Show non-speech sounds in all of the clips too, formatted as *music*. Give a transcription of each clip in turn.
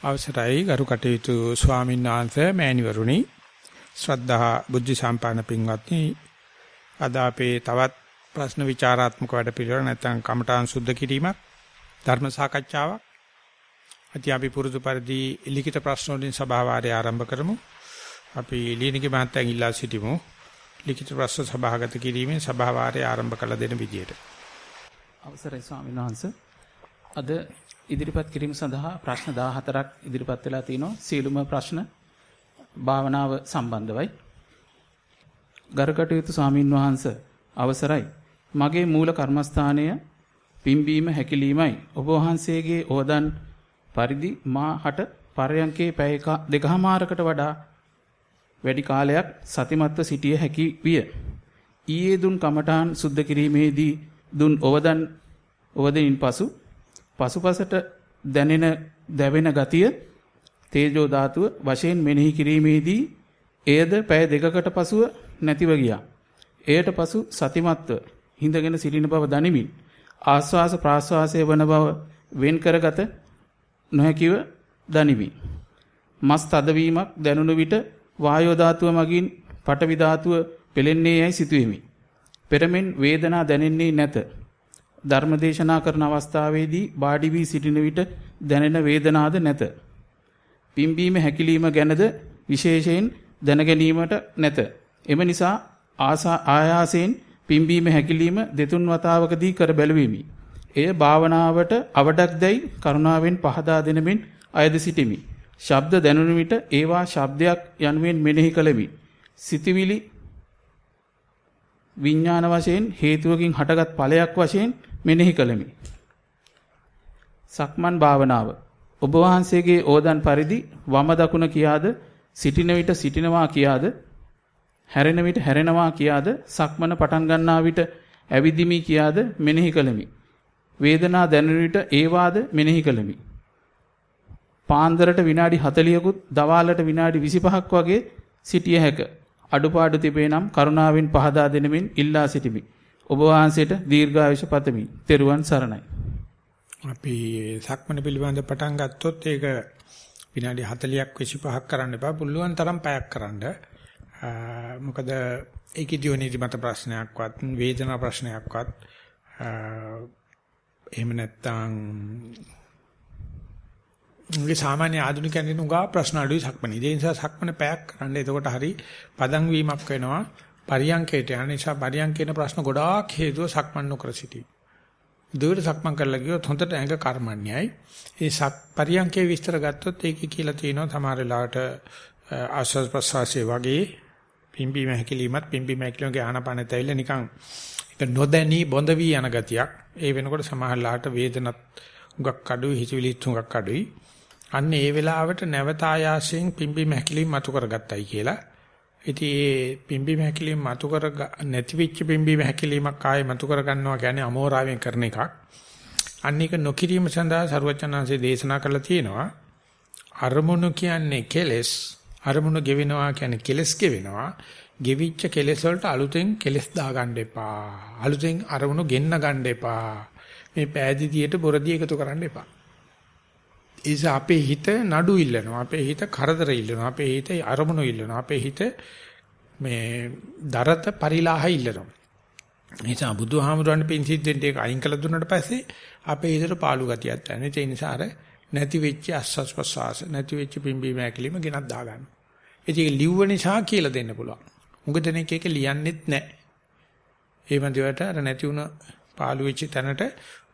අවසරයි ගරු කටයුතු ස්වාමීන් වහන්සේ මෑණිවරුනි. ශ්‍රද්ධා බුද්ධ සම්පන්න පින්වත්නි අද අපේ තවත් ප්‍රශ්න විචාරාත්මක වැඩ පිළිවෙල නැත්නම් කමඨාන් සුද්ධ කිරීමක් ධර්ම සාකච්ඡාවක්. අති අපි පුරුදු පරිදි ලිඛිත ප්‍රශ්න වලින් සභාවාරය ආරම්භ කරමු. අපි ලියනකේ මහත්තයන් ඉල්ලා සිටිමු. ලිඛිත ප්‍රශ්න සභාගත කිරීමෙන් සභාවාරය ආරම්භ කළ දෙන විදියට. අවසරයි ස්වාමීන් වහන්සේ. අද ඉදිරිපත් කිරීම සඳහා ප්‍රශ්න 14ක් ඉදිරිපත් වෙලා තිනවා. සියලුම ප්‍රශ්න භාවනාව සම්බන්ධවයි. ගරුකටයුතු ස්වාමින් වහන්සේ අවසරයි. මගේ මූල කර්මස්ථානය පිම්බීම හැකිලීමයි. ඔබ වහන්සේගේ ඕදන් පරිදි මා හට පරයන්කේ පැය දෙකමාරකට වඩා වැඩි කාලයක් සතිමත්ව සිටිය හැකි විය. ඊයේ දුන් කමඨාන් සුද්ධ කිරීමේදී දුන් ඕදන් ඕදෙනින් පසු පසුපසට දැනෙන දැවෙන ගතිය තේජෝ ධාතුව වශයෙන් මෙනෙහි කිරීමේදී එයද පැය දෙකකට පසුව නැතිව ගියා. එයට පසු සතිමත්ව හිඳගෙන සිටින බව දනිමින් ආස්වාස ප්‍රාස්වාසයේ වන බව වෙන් කරගත නොහැකිව දනිමි. මස් තදවීමක් දැනුණු විට වායෝ ධාතුව මගින් පඨවි ධාතුව පෙලෙන්නේ යයි සිතුවෙමි. පෙරමෙන් වේදනා දැනෙන්නේ නැත. ධර්මදේශනා කරන අවස්ථාවේදී වාඩි වී සිටින විට දැනෙන වේදනාද නැත. පිම්බීම හැකිලිම ගැනද විශේෂයෙන් දැනගැනීමට නැත. එම නිසා ආයාසයෙන් පිම්බීම හැකිලිම දෙතුන් වතාවකදී කර බැලුවෙමි. එය භාවනාවට අවඩක් දැයි කරුණාවෙන් පහදා දෙනමින් අයද සිටිමි. ශබ්ද දැනුන විට ඒවා ශබ්දයක් යනුවෙන් මෙනෙහි කළෙමි. සිතවිලි විඥාන වශයෙන් හේතුවකින් හටගත් ඵලයක් වශයෙන් මෙනෙහි කළෙමි. සක්මන් භාවනාව ඔබ වහන්සේගේ ඕදන් පරිදි වම දකුණ කියාද සිටින විට සිටිනවා කියාද හැරෙන විට හැරෙනවා කියාද සක්මන පටන් ගන්නා විට ඇවිදිමි කියාද මෙනෙහි කළෙමි. වේදනා දැනෙන විට ඒවාද මෙනෙහි කළෙමි. පාන්දරට විනාඩි 40කුත් දවාලට විනාඩි 25ක් වගේ සිටිය හැක. අඩුපාඩු තිබේ නම් කරුණාවෙන් පහදා දෙනමින් ඉල්ලා සිටිමි. ඔබ වහන්සේට දීර්ඝායුෂ පතමි. තෙරුවන් සරණයි. අපි සක්මන පිළිබඳ පටන් ගත්තොත් ඒක විනාඩි 40ක් 25ක් කරන්න එපා. පුළුවන් තරම් පැයක් කරන්න. මොකද ඒකේ නිදි මත ප්‍රශ්නයක්වත් වේදනා ප්‍රශ්නයක්වත් එහෙම නැත්නම් උගේ සාමාන්‍ය ආධුනිකයන් දෙන උගා ප්‍රශ්න අඩුයි සක්මන. ඒ නිසා සක්මන පැයක් කරන්න. එතකොට හරි පදන් වීමක් වෙනවා. පරියංකේට යන නිසා පරියංකේන ප්‍රශ්න ගොඩාක් හේතුව සක්මන් නොකර සිටීම. දුවට සක්මන් කරලා ගියොත් හොඳට ඇඟ කර්මන්නේයි. ඒ සක් පරියංකේ විස්තර ගත්තොත් ඒකේ කියලා තියෙනවා සමහර වෙලාවට ආස්වාද ප්‍රසවාසයේ වගේ පිම්බීම හැකිලීමත් පිම්බීම හැකිලීමගේ ආනපනත් ඇවිල්ලා නිකන් ඒක නොදැනී බොඳ වී යන ගතියක්. ඒ වෙනකොට සමහර වෙලාවට වේදනත් උගක් අඩුයි හිතවිලි තුඟක් අඩුයි. අන්න ඒ වෙලාවට නැවත ආයාසයෙන් පිම්බීම හැකිලීම මතු කරගත්තයි කියලා ඉතින් ඒ පිම්බීම හැකිලිම මතු කර නැති වෙච්ච පිම්බීම හැකිලිමක් ආයේ මතු කර ගන්නවා කියන්නේ අමෝරාවෙන් කරන එකක්. අන්න ඒක නොකිරීම සඳහා සරුවචනාංශේ දේශනා කළා තියෙනවා. අරමුණු කියන්නේ කෙලස්, අරමුණු ගෙවෙනවා කියන්නේ කෙලස් ගෙවෙනවා. ගෙවිච්ච කෙලස් වලට අලුතෙන් කෙලස් දාගන්න එපා. අලුතෙන් අරමුණු ගෙන්න ගන්න එපා. මේ පෑදීතියට බොරදී එකතු කරන්න එපා. ඒස අපේ හිත නඩු ඉල්ලනවා අපේ හිත කරදර ඉල්ලනවා අපේ හිත අරමුණු ඉල්ලනවා අපේ හිත මේ දරත පරිලාහ ඉල්ලනවා. නිසා බුදුහාමුදුරන් පින්සිද්දෙන් ඒක අයින් කළ දුන්නාට පස්සේ අපේ හිතට පාළු ගතියක් දැනෙන ඒ නිසා අර නැති වෙච්ච අස්සස් ප්‍රසවාස නැති වෙච්ච පිම්බීම ඇකිලිම ගෙනත් දා ගන්නවා ඒක ලිව්ව නිසා කියලා දෙන්න පුළුවන්. මුග දෙනෙක් ඒක ලියන්නෙත් නැහැ ඒ මන්දිවට අර නැති වුණ පාළු වෙච්ච තැනට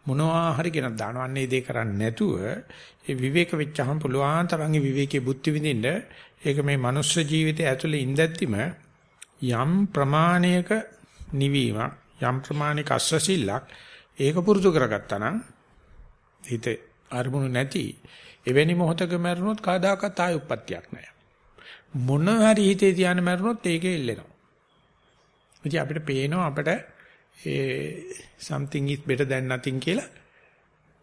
මොනවා හරි ගෙනත් දානවා. අන්න ඒ දේ කරන්නේ නැතුව ඒ විවේක වෙච්චහම පුළුවන් තරම් විවේකයේ බුද්ධි විඳින්න ඒක මේ මනුස්ස ජීවිතය ඇතුලේ ඉඳද්දිම යම් ප්‍රමාණයක නිවීමක් යම් ප්‍රමාණික අස්වැසිල්ලක් ඒක පුරුදු කරගත්තා නම් හිත අරමුණු නැති එවැනි මොහතක මැරුණොත් කවදාකවත් ආය උප්පත්තියක් නැහැ. මොන හරි හිතේ තියාන මැරුණොත් ඒකේ ඉල්ලෙනවා. ඉතින් අපිට පේනවා අපිට ඒ something is better than nothing කියලා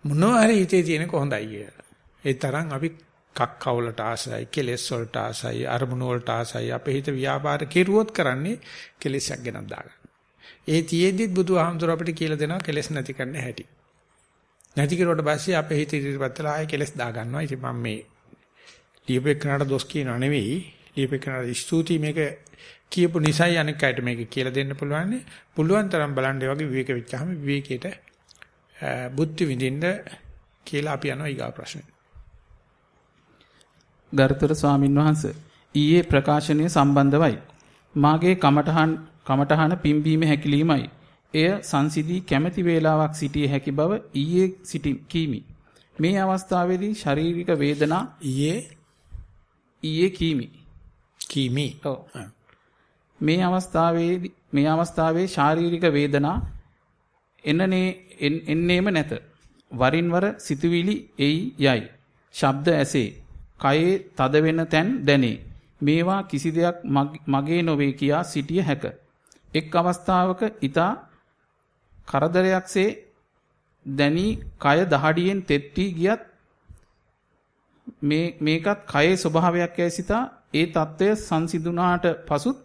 මොනවා හරි හිතේ තියෙන කොහොඳයි කියලා. ඒ තරම් අපි කක්ක වලට ආසයි, කෙලෙස් වලට ආසයි, අරමුණු වලට ආසයි. අපේ හිත ව්‍යාපාර කෙරුවොත් කරන්නේ කෙලෙසක් ගෙනත් දාගන්න. ඒ තියේදිත් බුදුහාමුදුර අපිට කියලා දෙනවා කෙලෙස් නැති කරන්න හැටි. නැති කරුවට පස්සේ අපේ හිත ඉදිරිපත් වෙලා ආයේ කෙලෙස් දා ගන්නවා. ඉතින් මම මේ ලියපෙකනට දොස් කියනා නෙවෙයි ලියපෙකනට ස්තුති මේක කියපු නිසයි අනික් අයට මේක කියලා දෙන්න පුළුවන්. පුළුවන් තරම් බලන්න ඒ වගේ විවේක වෙච්චාම විවේකයට බුද්ධ විඳින්න කියලා අපි යනවා ඊගා ප්‍රශ්නේ. ගරුතර ස්වාමින් වහන්සේ ඊයේ ප්‍රකාශනය සම්බන්ධවයි. මාගේ කමඨහන් කමඨහන පිම්බීම හැකිලීමයි. එය සංසිදී කැමැති වේලාවක් සිටිය හැකි බව ඊයේ සිටි කීමි. මේ අවස්ථාවේදී ශාරීරික වේදනා ඊයේ ඊයේ කීමි. කීමි. ඔව්. මේ අවස්ථාවේදී මේ අවස්ථාවේ ශාරීරික වේදනා එන්නනේ එන්නේම නැත. වරින් වර සිතුවිලි එයි යයි. ශබ්ද ඇසේ. කයේ තද වෙන තැන් දැනේ. මේවා කිසි දෙයක් මගේ නොවේ කියා සිටිය හැක. එක් අවස්ථාවක ඊතා කරදරයක්සේ දැනි කය දහඩියෙන් තෙත්ටි ගියත් මේ මේකත් කයේ ස්වභාවයක් ඇයි සිතා ඒ తত্ত্বය සංසිඳුණාට පසුත්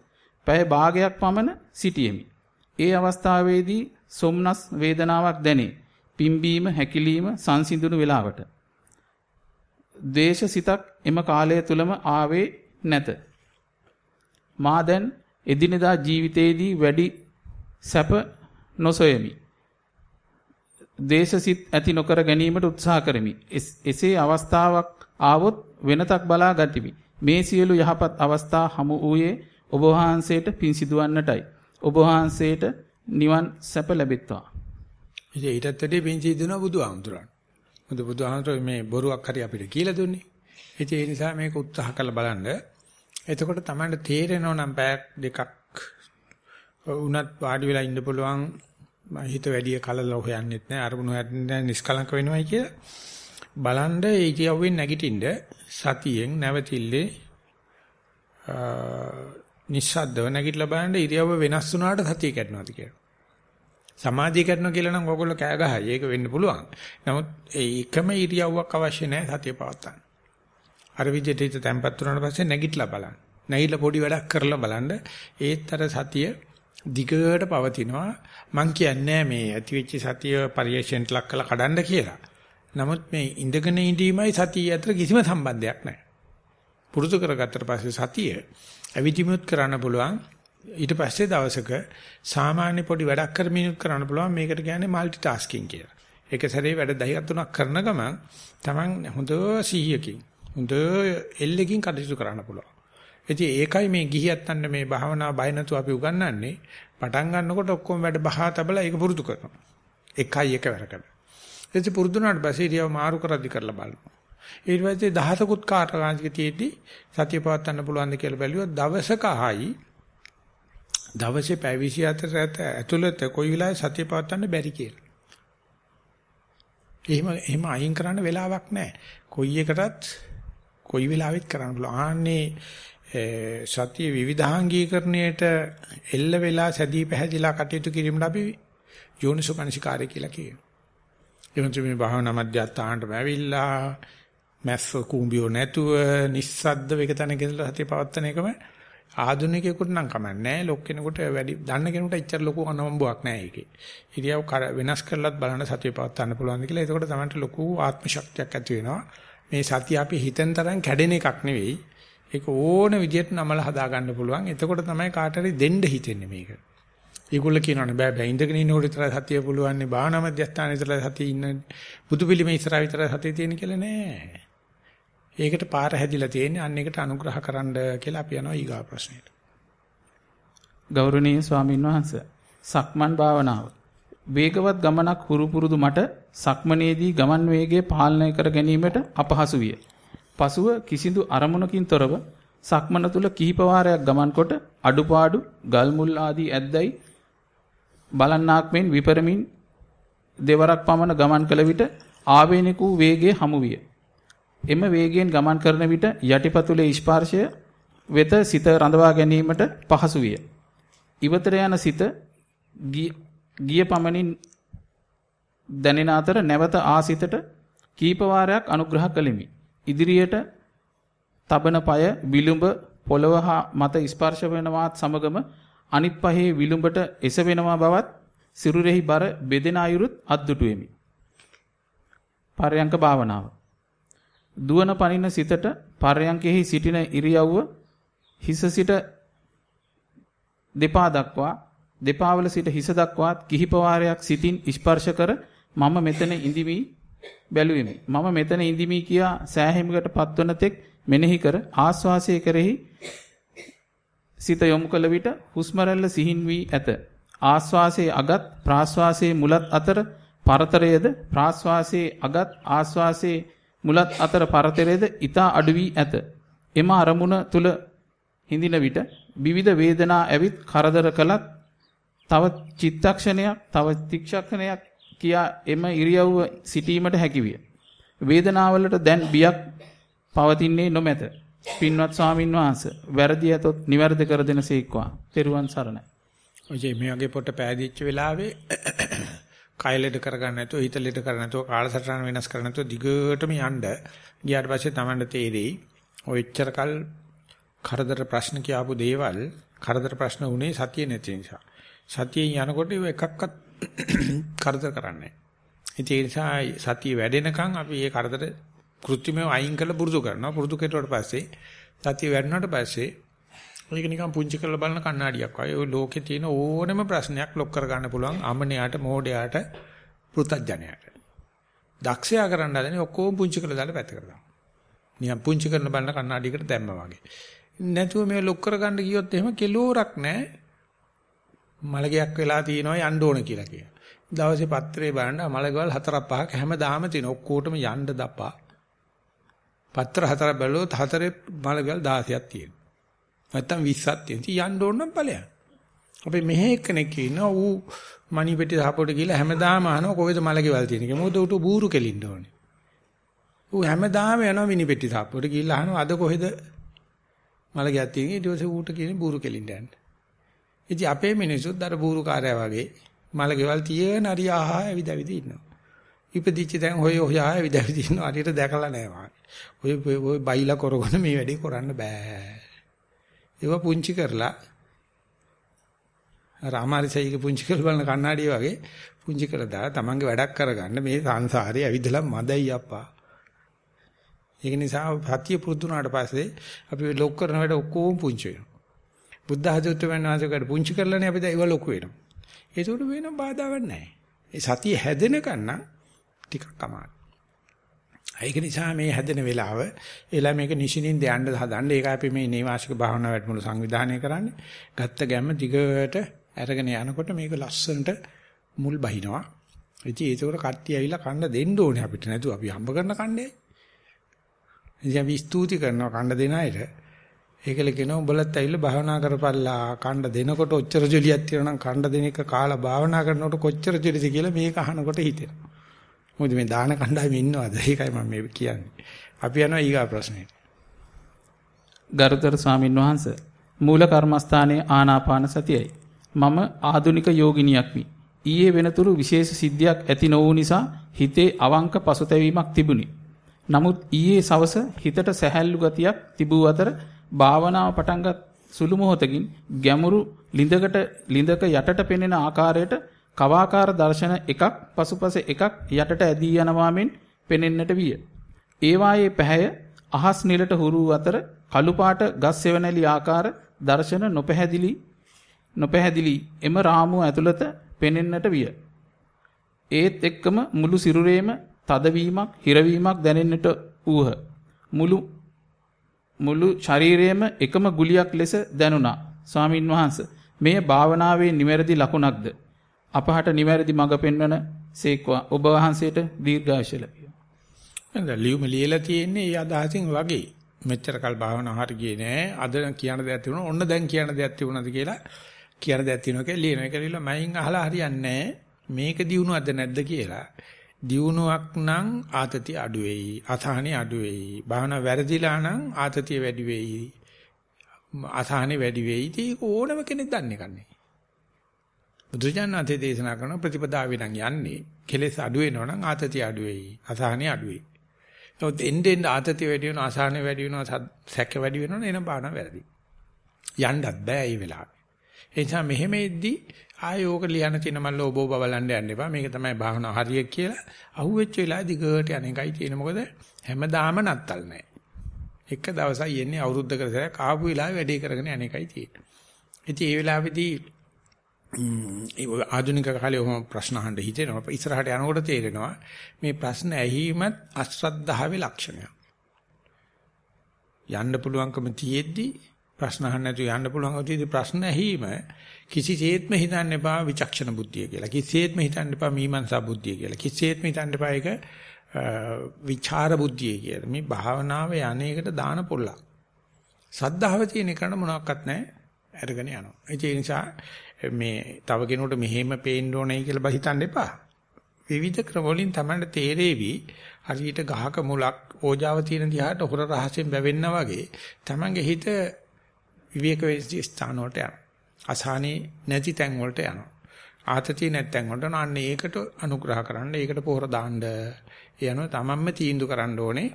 පැය භාගයක් පමණ සිටියෙමි. ඒ අවස්ථාවේදී සොම්නස් වේදනාවක් දැනේ. පිම්බීම හැකිලිම සංසිඳුණු වේලාවට ද්වේෂසිතක් එම කාලය තුලම ආවේ නැත. මා දැන් එදිනෙදා ජීවිතයේදී වැඩි සැප නොසොයමි. දේශසිත ඇති නොකර ගැනීමට උත්සාහ කරමි. එසේ අවස්ථාවක් ආවොත් වෙනතක් බලා ගතිමි. මේ සියලු යහපත් අවස්ථා හමු වූයේ ඔබ වහන්සේට පින් සිදුවන්නටයි. ඔබ වහන්සේට නිවන් සැප ලැබෙත්වා. ඉතින් ඊටත් වැඩි පින් සිදුවන බුදුහාමුදුරන්. මොකද බුදුහාමුදුර මේ බොරුවක් හරි අපිට කියලා දුන්නේ. ඉතින් ඒ නිසා මේක උත්සාහ කරලා බලන්න. එතකොට තමයි තේරෙනව නම් පැයක් දෙකක් උනත් වාඩි වෙලා ඉන්න පුළුවන් හිත වැඩි කලල හොයන්නෙත් නැහැ අරමුණු හොයන්නේ නිස්කලංක වෙනවයි කියලා බලන්න ඉතියවෙන් නැගිටින්න සතියෙන් නැවතිල්ලේ නිස්සද්දව නැගිටලා බලන්න ඉරියව්ව වෙනස් වුණාට සතිය කැඩනවාද කියලා. සමාධිය කැඩනවා කියලා නම් ඕගොල්ලෝ කෑ ගහයි. ඒක වෙන්න පුළුවන්. නමුත් ඒ එකම ඉරියව්වක් අවශ්‍ය නැහැ සතිය පවත්තන්න. අර විදිහට හිත තැම්පත් වුණාට පස්සේ නැගිටලා බලන්න. නැගිටලා පොඩි වැඩක් කරලා බලන්න. ඒත් අර සතිය දිගට පවතිනවා. මං කියන්නේ මේ ඇතිවෙච්ච සතිය පරිේශණයට ලක් කරලා කඩන්න කියලා. නමුත් මේ ඉඳගෙන ඉඳීමයි සතිය අතර කිසිම සම්බන්ධයක් නැහැ. පුරුදු කරගත්තට පස්සේ සතිය ඇවිදිමුත් කරන්න පුළුවන්. ඊට පස්සේ දවසක සාමාන්‍ය පොඩි වැඩක් කරමිනුත් කරන්න පුළුවන්. මේකට කියන්නේ মালටි ටාස්කින් කියලා. ඒක සැරේ වැඩ දහයක් තුනක් කරන ගමන් Taman හොඳ සිහියකින් හොඳ එල්ලකින් කටයුතු කරන්න පුළුවන්. ඉතින් ඒකයි මේ ගිහියත් අන්න මේ භාවනා බය නැතුව අපි උගන්වන්නේ. පටන් ගන්නකොට ඔක්කොම වැඩ බහා තබලා ඒක පුරුදු කරනවා. එකයි එක වැඩකට. ඉතින් පුරුදු වුණාට පස්සේ ඉරියව් මාරු කරද්දි කරලා බලනවා. ඊට පස්සේ දහසකුත් කාර්යකාංශික තියෙද්දි සතිය පවත්වන්න පුළුවන්ද කියලා බැලුවොත් දවසක හයි දවසේ පැය 24 ඇතුළත කොයි වෙලාවෙ සතිය පවත්වන්න බැරි කියලා. එහෙම එහෙම අයින් කරන්න වෙලාවක් නැහැ. කොයි එකටත් කොයි වෙලාවෙත් කරන්න පුළුවන්. ආන්නේ සතිය විවිධාංගීකරණයට එල්ල වෙලා සැදී පැහැදිලා කටයුතු කිරීමට අපි යෝනිසෝමනසිකාරය කියලා කියනවා. එවන්ත මේ භාවනා මධ්‍යස්ථානටම ඇවිල්ලා මැස්ස කුඹියෝ නැතුව නිස්සද්ද වෙක තැනක ඉඳලා සතිය පවත්තන එකම ආධුනිකයෙකුට නම් කමන්නේ ලොක් කෙනෙකුට වැඩි දන්න කෙනෙකුට එච්චර ලොකු අනවම්බුවක් නැහැ ඒකේ. ඉරියව් වෙනස් කරලත් බලන්න සතිය පවත්වන්න පුළුවන්ද කියලා. එතකොට තමයි ලොකු ආත්ම ශක්තියක් ඇති වෙනවා. මේ සතිය අපි හිතෙන් තරම් කැඩෙන එකක් නෙවෙයි. ඒක ඕන විදිහට නමල හදා ගන්න පුළුවන්. එතකොට තමයි කාට හරි දෙන්න හිතෙන්නේ මේක. ඒගොල්ලෝ කියනවානේ බෑ බෑ ඉඳගෙන ඉන්නකොට විතරයි සතිය පුළුවන් නේ. භාවනා මධ්‍යස්ථාන විතරයි සතිය ඉන්න. බුදු පිළිමේ ඉස්සරහ විතරයි සතිය තියෙන කියලා නෑ. ඒකට පාර හැදිලා තියෙන්නේ අන්න ඒකට අනුග්‍රහ කරන්න කියලා අපි යනවා ඊගා ප්‍රශ්නෙට. ගෞරවනීය ස්වාමින් වහන්සේ සක්මන් භාවනාව වේගවත් ගමනක් හුරු පුරුදු මට සක්මනේදී ගමන් වේගය පාලනය කර ගැනීමට අපහසු විය. පසුව කිසිදු අරමුණකින් තොරව සක්මන තුල කිහිප වාරයක් ගමන් කොට අඩුපාඩු ගල් මුල් ආදී ඇද්දයි බලන්නාක් මෙන් විපරමින් දෙවරක් පමණ ගමන් කළ විට ආවේනික වූ වේගයේ හමු විය. එම වේගයෙන් ගමන් කරන විට යටිපතුලේ ස්පර්ශය වෙත සිත රඳවා ගැනීමට පහසු විය. ඉවතර යන සිත ගිය පමණින් දැනෙන අතර නැවත ආසිතට කීප වාරයක් අනුග්‍රහ කළෙමි. ඉදිරියට තබන পায় විලුඹ පොළව හා මත ස්පර්ශ වෙනවාත් සමගම අනිත් පහේ විලුඹට එසවෙනවා බවත් සිරුරෙහි බර බෙදෙන අයුරුත් අද්දුටුවෙමි. පරයන්ක භාවනාව දුවන පනින සිතට පර්යංකෙහි සිටින ඉරියව්ව හිස සිට දෙපා දක්වා දෙපා වල සිට හිස දක්වාත් කිහිප වාරයක් සිතින් ස්පර්ශ කර මම මෙතන ඉඳිමි බැලුවෙමි. මම මෙතන ඉඳිමි කියා සෑහීමකට පත්වන තෙක් මෙනෙහි කර ආස්වාසය කෙරෙහි සිත යොමු කළ විට හුස්ම රැල්ල සිහින් වී ඇත. ආස්වාසයේ අගත් ප්‍රාස්වාසයේ මුලත් අතර පරතරයේද ප්‍රාස්වාසයේ අගත් ආස්වාසයේ මුලත් අතර පරතරයේද ඊතා අඩු වී ඇත. එම අරමුණ තුල හිඳින විට විවිධ වේදනා ඇවිත් කරදර කළත් තව චිත්තක්ෂණයක් තව තික්ෂක්ෂණයක් කියා එම ඉරියව්ව සිටීමට හැකිවිය. වේදනාවලට දැන් බියක් පවතින්නේ නොමැත. පින්වත් ස්වාමින් වහන්සේ වැරදි ඇතොත් නිවැරදි කර දෙනසේක්වා. තෙරුවන් සරණයි. ඔය මේ වගේ පොට පෑදිච්ච වෙලාවේ කයලෙඩ කරගන්න නැතුව හිතලෙඩ කරගන්න නැතුව කාලසටහන වෙනස් කරන්න නැතුව දිගටම යන්න ගියාට පස්සේ Tamanට තේරෙයි ඔය එච්චරකල් කරදර ප්‍රශ්න කියාපු දේවල් කරදර ප්‍රශ්න උනේ සතිය නැති නිසා. සතියෙන් යනකොට ඒව එකක්වත් *coughs* කරදර කරන්නේ නැහැ. ඒ නිසා සතිය වැඩෙනකන් අපි මේ කරදර කෘත්‍රිමව අයින් කරලා පුරුදු කරනවා. පුරුදු කෙරුවට පස්සේ සතිය වැඩුණාට පස්සේ මේක නිකන් පුංචි කරලා බලන කණ්ණාඩියක් වගේ. ওই ලෝකේ තියෙන ඕනම ප්‍රශ්නයක් ලොක් කර ගන්න පුළුවන් අමනයාට, මෝඩයාට, පෘතජ්ජනයාට. දක්ෂයා කරන්න හදනේ ඔක්කොම පුංචි කරලා දාලා පැත්තකට දානවා. නිකන් පුංචි කරන බලන කණ්ණාඩියකට දැම්මා වගේ. නැතුව මේ ලොක් කර ගන්න ගියොත් එහෙම කෙලෝරක් නැහැ. මලගයක් වෙලා තියෙනවා යන්න ඕන කියලා කියනවා. දවසේ පත්‍රේ බලන්න මලගවල් හතරක් පහක් හැමදාම තියෙන ඔක්කොටම යන්න දපා. පත්‍ර හතරක් බැලුවොත් හතරේ මලගල් 16ක් තියෙනවා. නැත්තම් 20ක් තියෙනවා. යන්න ඕන නම් ඵලයන්. අපි මෙහෙ එක්කෙනෙක් ඉන්නවා ඌ මණි පෙට්ටි දහපොට ගිහලා හැමදාම අහනවා කොහෙද මලකෙවල් තියෙන්නේ කියලා. මොකද ඌට බూరు කෙලින්න ඕනේ. ඌ හැමදාම යනවා මිනි පෙට්ටි දහපොට ගිහලා අහනවා අද කොහෙද මලකෙවල් තියෙන්නේ. ඊට පස්සේ ඌට කියන්නේ බూరు කෙලින්න යන්න. ඉතින් අපේ මිනිස්සුත් අර බూరు කාර්යය වගේ මලකෙවල් තියෙන හරි ආහා ඇවිදවිද ඉන්නවා. ඉපදිච්ච දැන් හොය හොයා ඇවිදවිද ඉන්නවා. හරියට දැකලා නැහැ ඔය ඔය බයිලා කරගෙන මේ වැඩේ කරන්න බෑ. ඒව පුංචි කරලා රාමාරිසයිගේ පුංචි කරලා බලන කණ්ණාඩිය වගේ පුංචි කරලා දාලා තමන්ගේ වැඩක් කරගන්න මේ සංසාරේ ඇවිදලා මදයි අප්පා. ඒක නිසා සතිය පුරුදු වුණාට පස්සේ අපි ලොක් කරන වැඩ ඔක්කොම පුංචි වෙනවා. බුද්ධ හදවත වෙනවාසකට පුංචි කරලානේ අපි ඒව ලොකු වෙනවා. ඒකට වෙන බාධාවක් නැහැ. ඒ සතිය හැදෙනකන් නම් ටිකක් අමාරුයි. ඒක නිසා මේ හැදෙන වෙලාව එලා මේක නිෂිනින් දෙයන්න හදන්න. ඒක අපි මේ නේවාසික භාවනා වැඩමුළු සංවිධානය කරන්නේ. ගත්ත ගැම්ම දිගට අරගෙන යනකොට මේක ලස්සනට මුල් බහිනවා. ඉතින් ඒකෝර කට්ටිය ඇවිල්ලා කන්න දෙන්න ඕනේ අපිට. නැතු අපි හම්බ කරන කන්නේ. ඉතින් අපි ස්තුති කරනවා කන්න දෙන අයට. ඒකල කියනවා උඹලත් ඇවිල්ලා භාවනා කරපල්ලා කන්න දෙනකොට ඔච්චර ජොලියක් තියෙනවා නම් කන්න දෙන එක කාලා භාවනා කරනකොට කොච්චර ජොලිද කියලා මේක අහනකොට හිතෙනවා. මොකද මේ දාන කණ්ඩායමේ ඉන්නවද? ඒකයි මම මේ කියන්නේ. අපි යනවා ඊගා ප්‍රශ්නෙට. ගරුතර ස්වාමින් වහන්සේ මූල කර්මස්ථානයේ ආනාපාන සතියයි. මම ආදුනික යෝගිනියක් වි. ඊයේ වෙනතුරු විශේෂ සිද්ධියක් ඇති නොවු නිසා හිතේ අවංක පසුතැවීමක් තිබුණි. නමුත් ඊයේ සවස හිතට සැහැල්ලු ගතියක් තිබූ අතර භාවනාව පටන්ගත් සුළු මොහොතකින් ගැඹුරු ලිඳකට ලිඳක යටට පෙනෙන ආකාරයට කවාකාර දර්ශන එකක් පසුපස එකක් යටට ඇදී යනවා මෙන් පෙනෙන්නට විය. ඒවායේ පැහැය අහස් නිලට හුරු අතර කළු පාට ගස් සෙවණැලි ආකාර දර්ශන නොපැහැදිලි නොපැහැදිලි එම රාමුව ඇතුළත පෙනෙන්නට විය. ඒත් එක්කම මුළු සිරුරේම තදවීමක් හිරවීමක් දැනෙන්නට ඌහ. මුළු මුළු ශරීරයේම එකම ගුලියක් ලෙස දැනුණා. ස්වාමින් වහන්සේ මේ භාවනාවේ නිවැරදි ලකුණක්ද? අපහට නිවැරදි මඟ පෙන්වන සේක්වා ඔබ වහන්සේට දීර්ඝායුෂ ලැබේවා. දැන් ලියුම ලියලා තියෙන්නේ ඒ අදහසින් වගේ. මෙච්චර කල් භාවනා හරි ගියේ නෑ. අද කියන දෙයක් තිබුණා. ඔන්න දැන් කියන දෙයක් තිබුණාද කියලා කියන දෙයක් තියෙනවා කියලා ලියන එක ලියලා මයින් අහලා හරියන්නේ මේක දිනුවද නැද්ද කියලා. දිනුවක් නම් ආතතිය අඩු වෙයි. අසහනෙ අඩු වෙයි. භාවනා වැරදිලා නම් ආතතිය වැඩි වෙයි. අසහනෙ වැඩි වෙයි. ඒක ඕනම කෙනෙක් දන්නේ කන්නේ. බුදුජානනාතේ දේශනා කරන ප්‍රතිපදාවේ නම් යන්නේ කෙලෙස් අඩු වෙනවා නම් ආතතිය අඩු වෙයි අසහනෙ අඩු වෙයි. නමුත් එන්නේ එන්නේ ආතතිය වැඩි වෙනවා අසහනෙ වැඩි වෙනවා සැක වැඩි වෙනවා එන බාන වැරදි. යන්නත් බෑ මේ වෙලාවේ. ඒ නිසා මෙහෙම එද්දි ආයෝක ලියන තින මල්ල ඔබ ඔබ බලන්න යන්න එපා. මේක තමයි භාවනා හරිය කියලා. අහුවෙච්ච වෙලාව දිගට යන එකයි තියෙන මොකද හැමදාම නත්තල් නැහැ. එක දවසයි එන්නේ අවුරුද්දකට සැරයක් ආපු වෙලාවේ වැඩේ කරගෙන යන එකයි තියෙන්නේ. ඉතින් ඒ වෙලාවේදී ඒ ආධුනික කාලේ ඔහොම ප්‍රශ්න අහන්න හිතෙනවා. ඉස්සරහට යනකොට තේරෙනවා මේ ප්‍රශ්න ඇහිීමත් අශ්‍රද්ධාවේ ලක්ෂණයක්. යන්න පුළුවන්කම තියෙද්දි ප්‍රශ්න අහන්න නැතුව යන්න පුළුවන්කම තියෙද්දි ප්‍රශ්න ඇහිීම කිසිසේත්ම හිතන්න එපා විචක්ෂණ බුද්ධිය කියලා. කිසිසේත්ම හිතන්න එපා මීමන්සා බුද්ධිය කියලා. කිසිසේත්ම හිතන්න එපා ඒක විචාර බුද්ධිය කියලා. මේ භාවනාව යන්නේකට දාන පොල්ලක්. සද්ධාව තියෙන එකට මොනවත් නැහැ. අරගෙන යනවා. ඒ නිසා මේ තව කෙනෙකුට මෙහෙම පේන්න ඕනේ කියලා හිතන්න එපා. විවිධ ක්‍රම වලින් තමයි තේරෙවි. හරියට ගහක මුලක් ඕජාව තියෙන දිහාට හොර රහසෙන් බැවෙන්නා වගේ තමන්ගේ හිත විවේක වෙච්ච ස්ථාන වලට යනවා. අසහනේ නැති තැන් වලට යනවා. ආතතිය නැත්නම් වලට අන්න ඒකට අනුග්‍රහ කරන්න ඒකට පොහොර දාන්න යනවා. තමන්ම තීන්දුව කරන්න ඕනේ.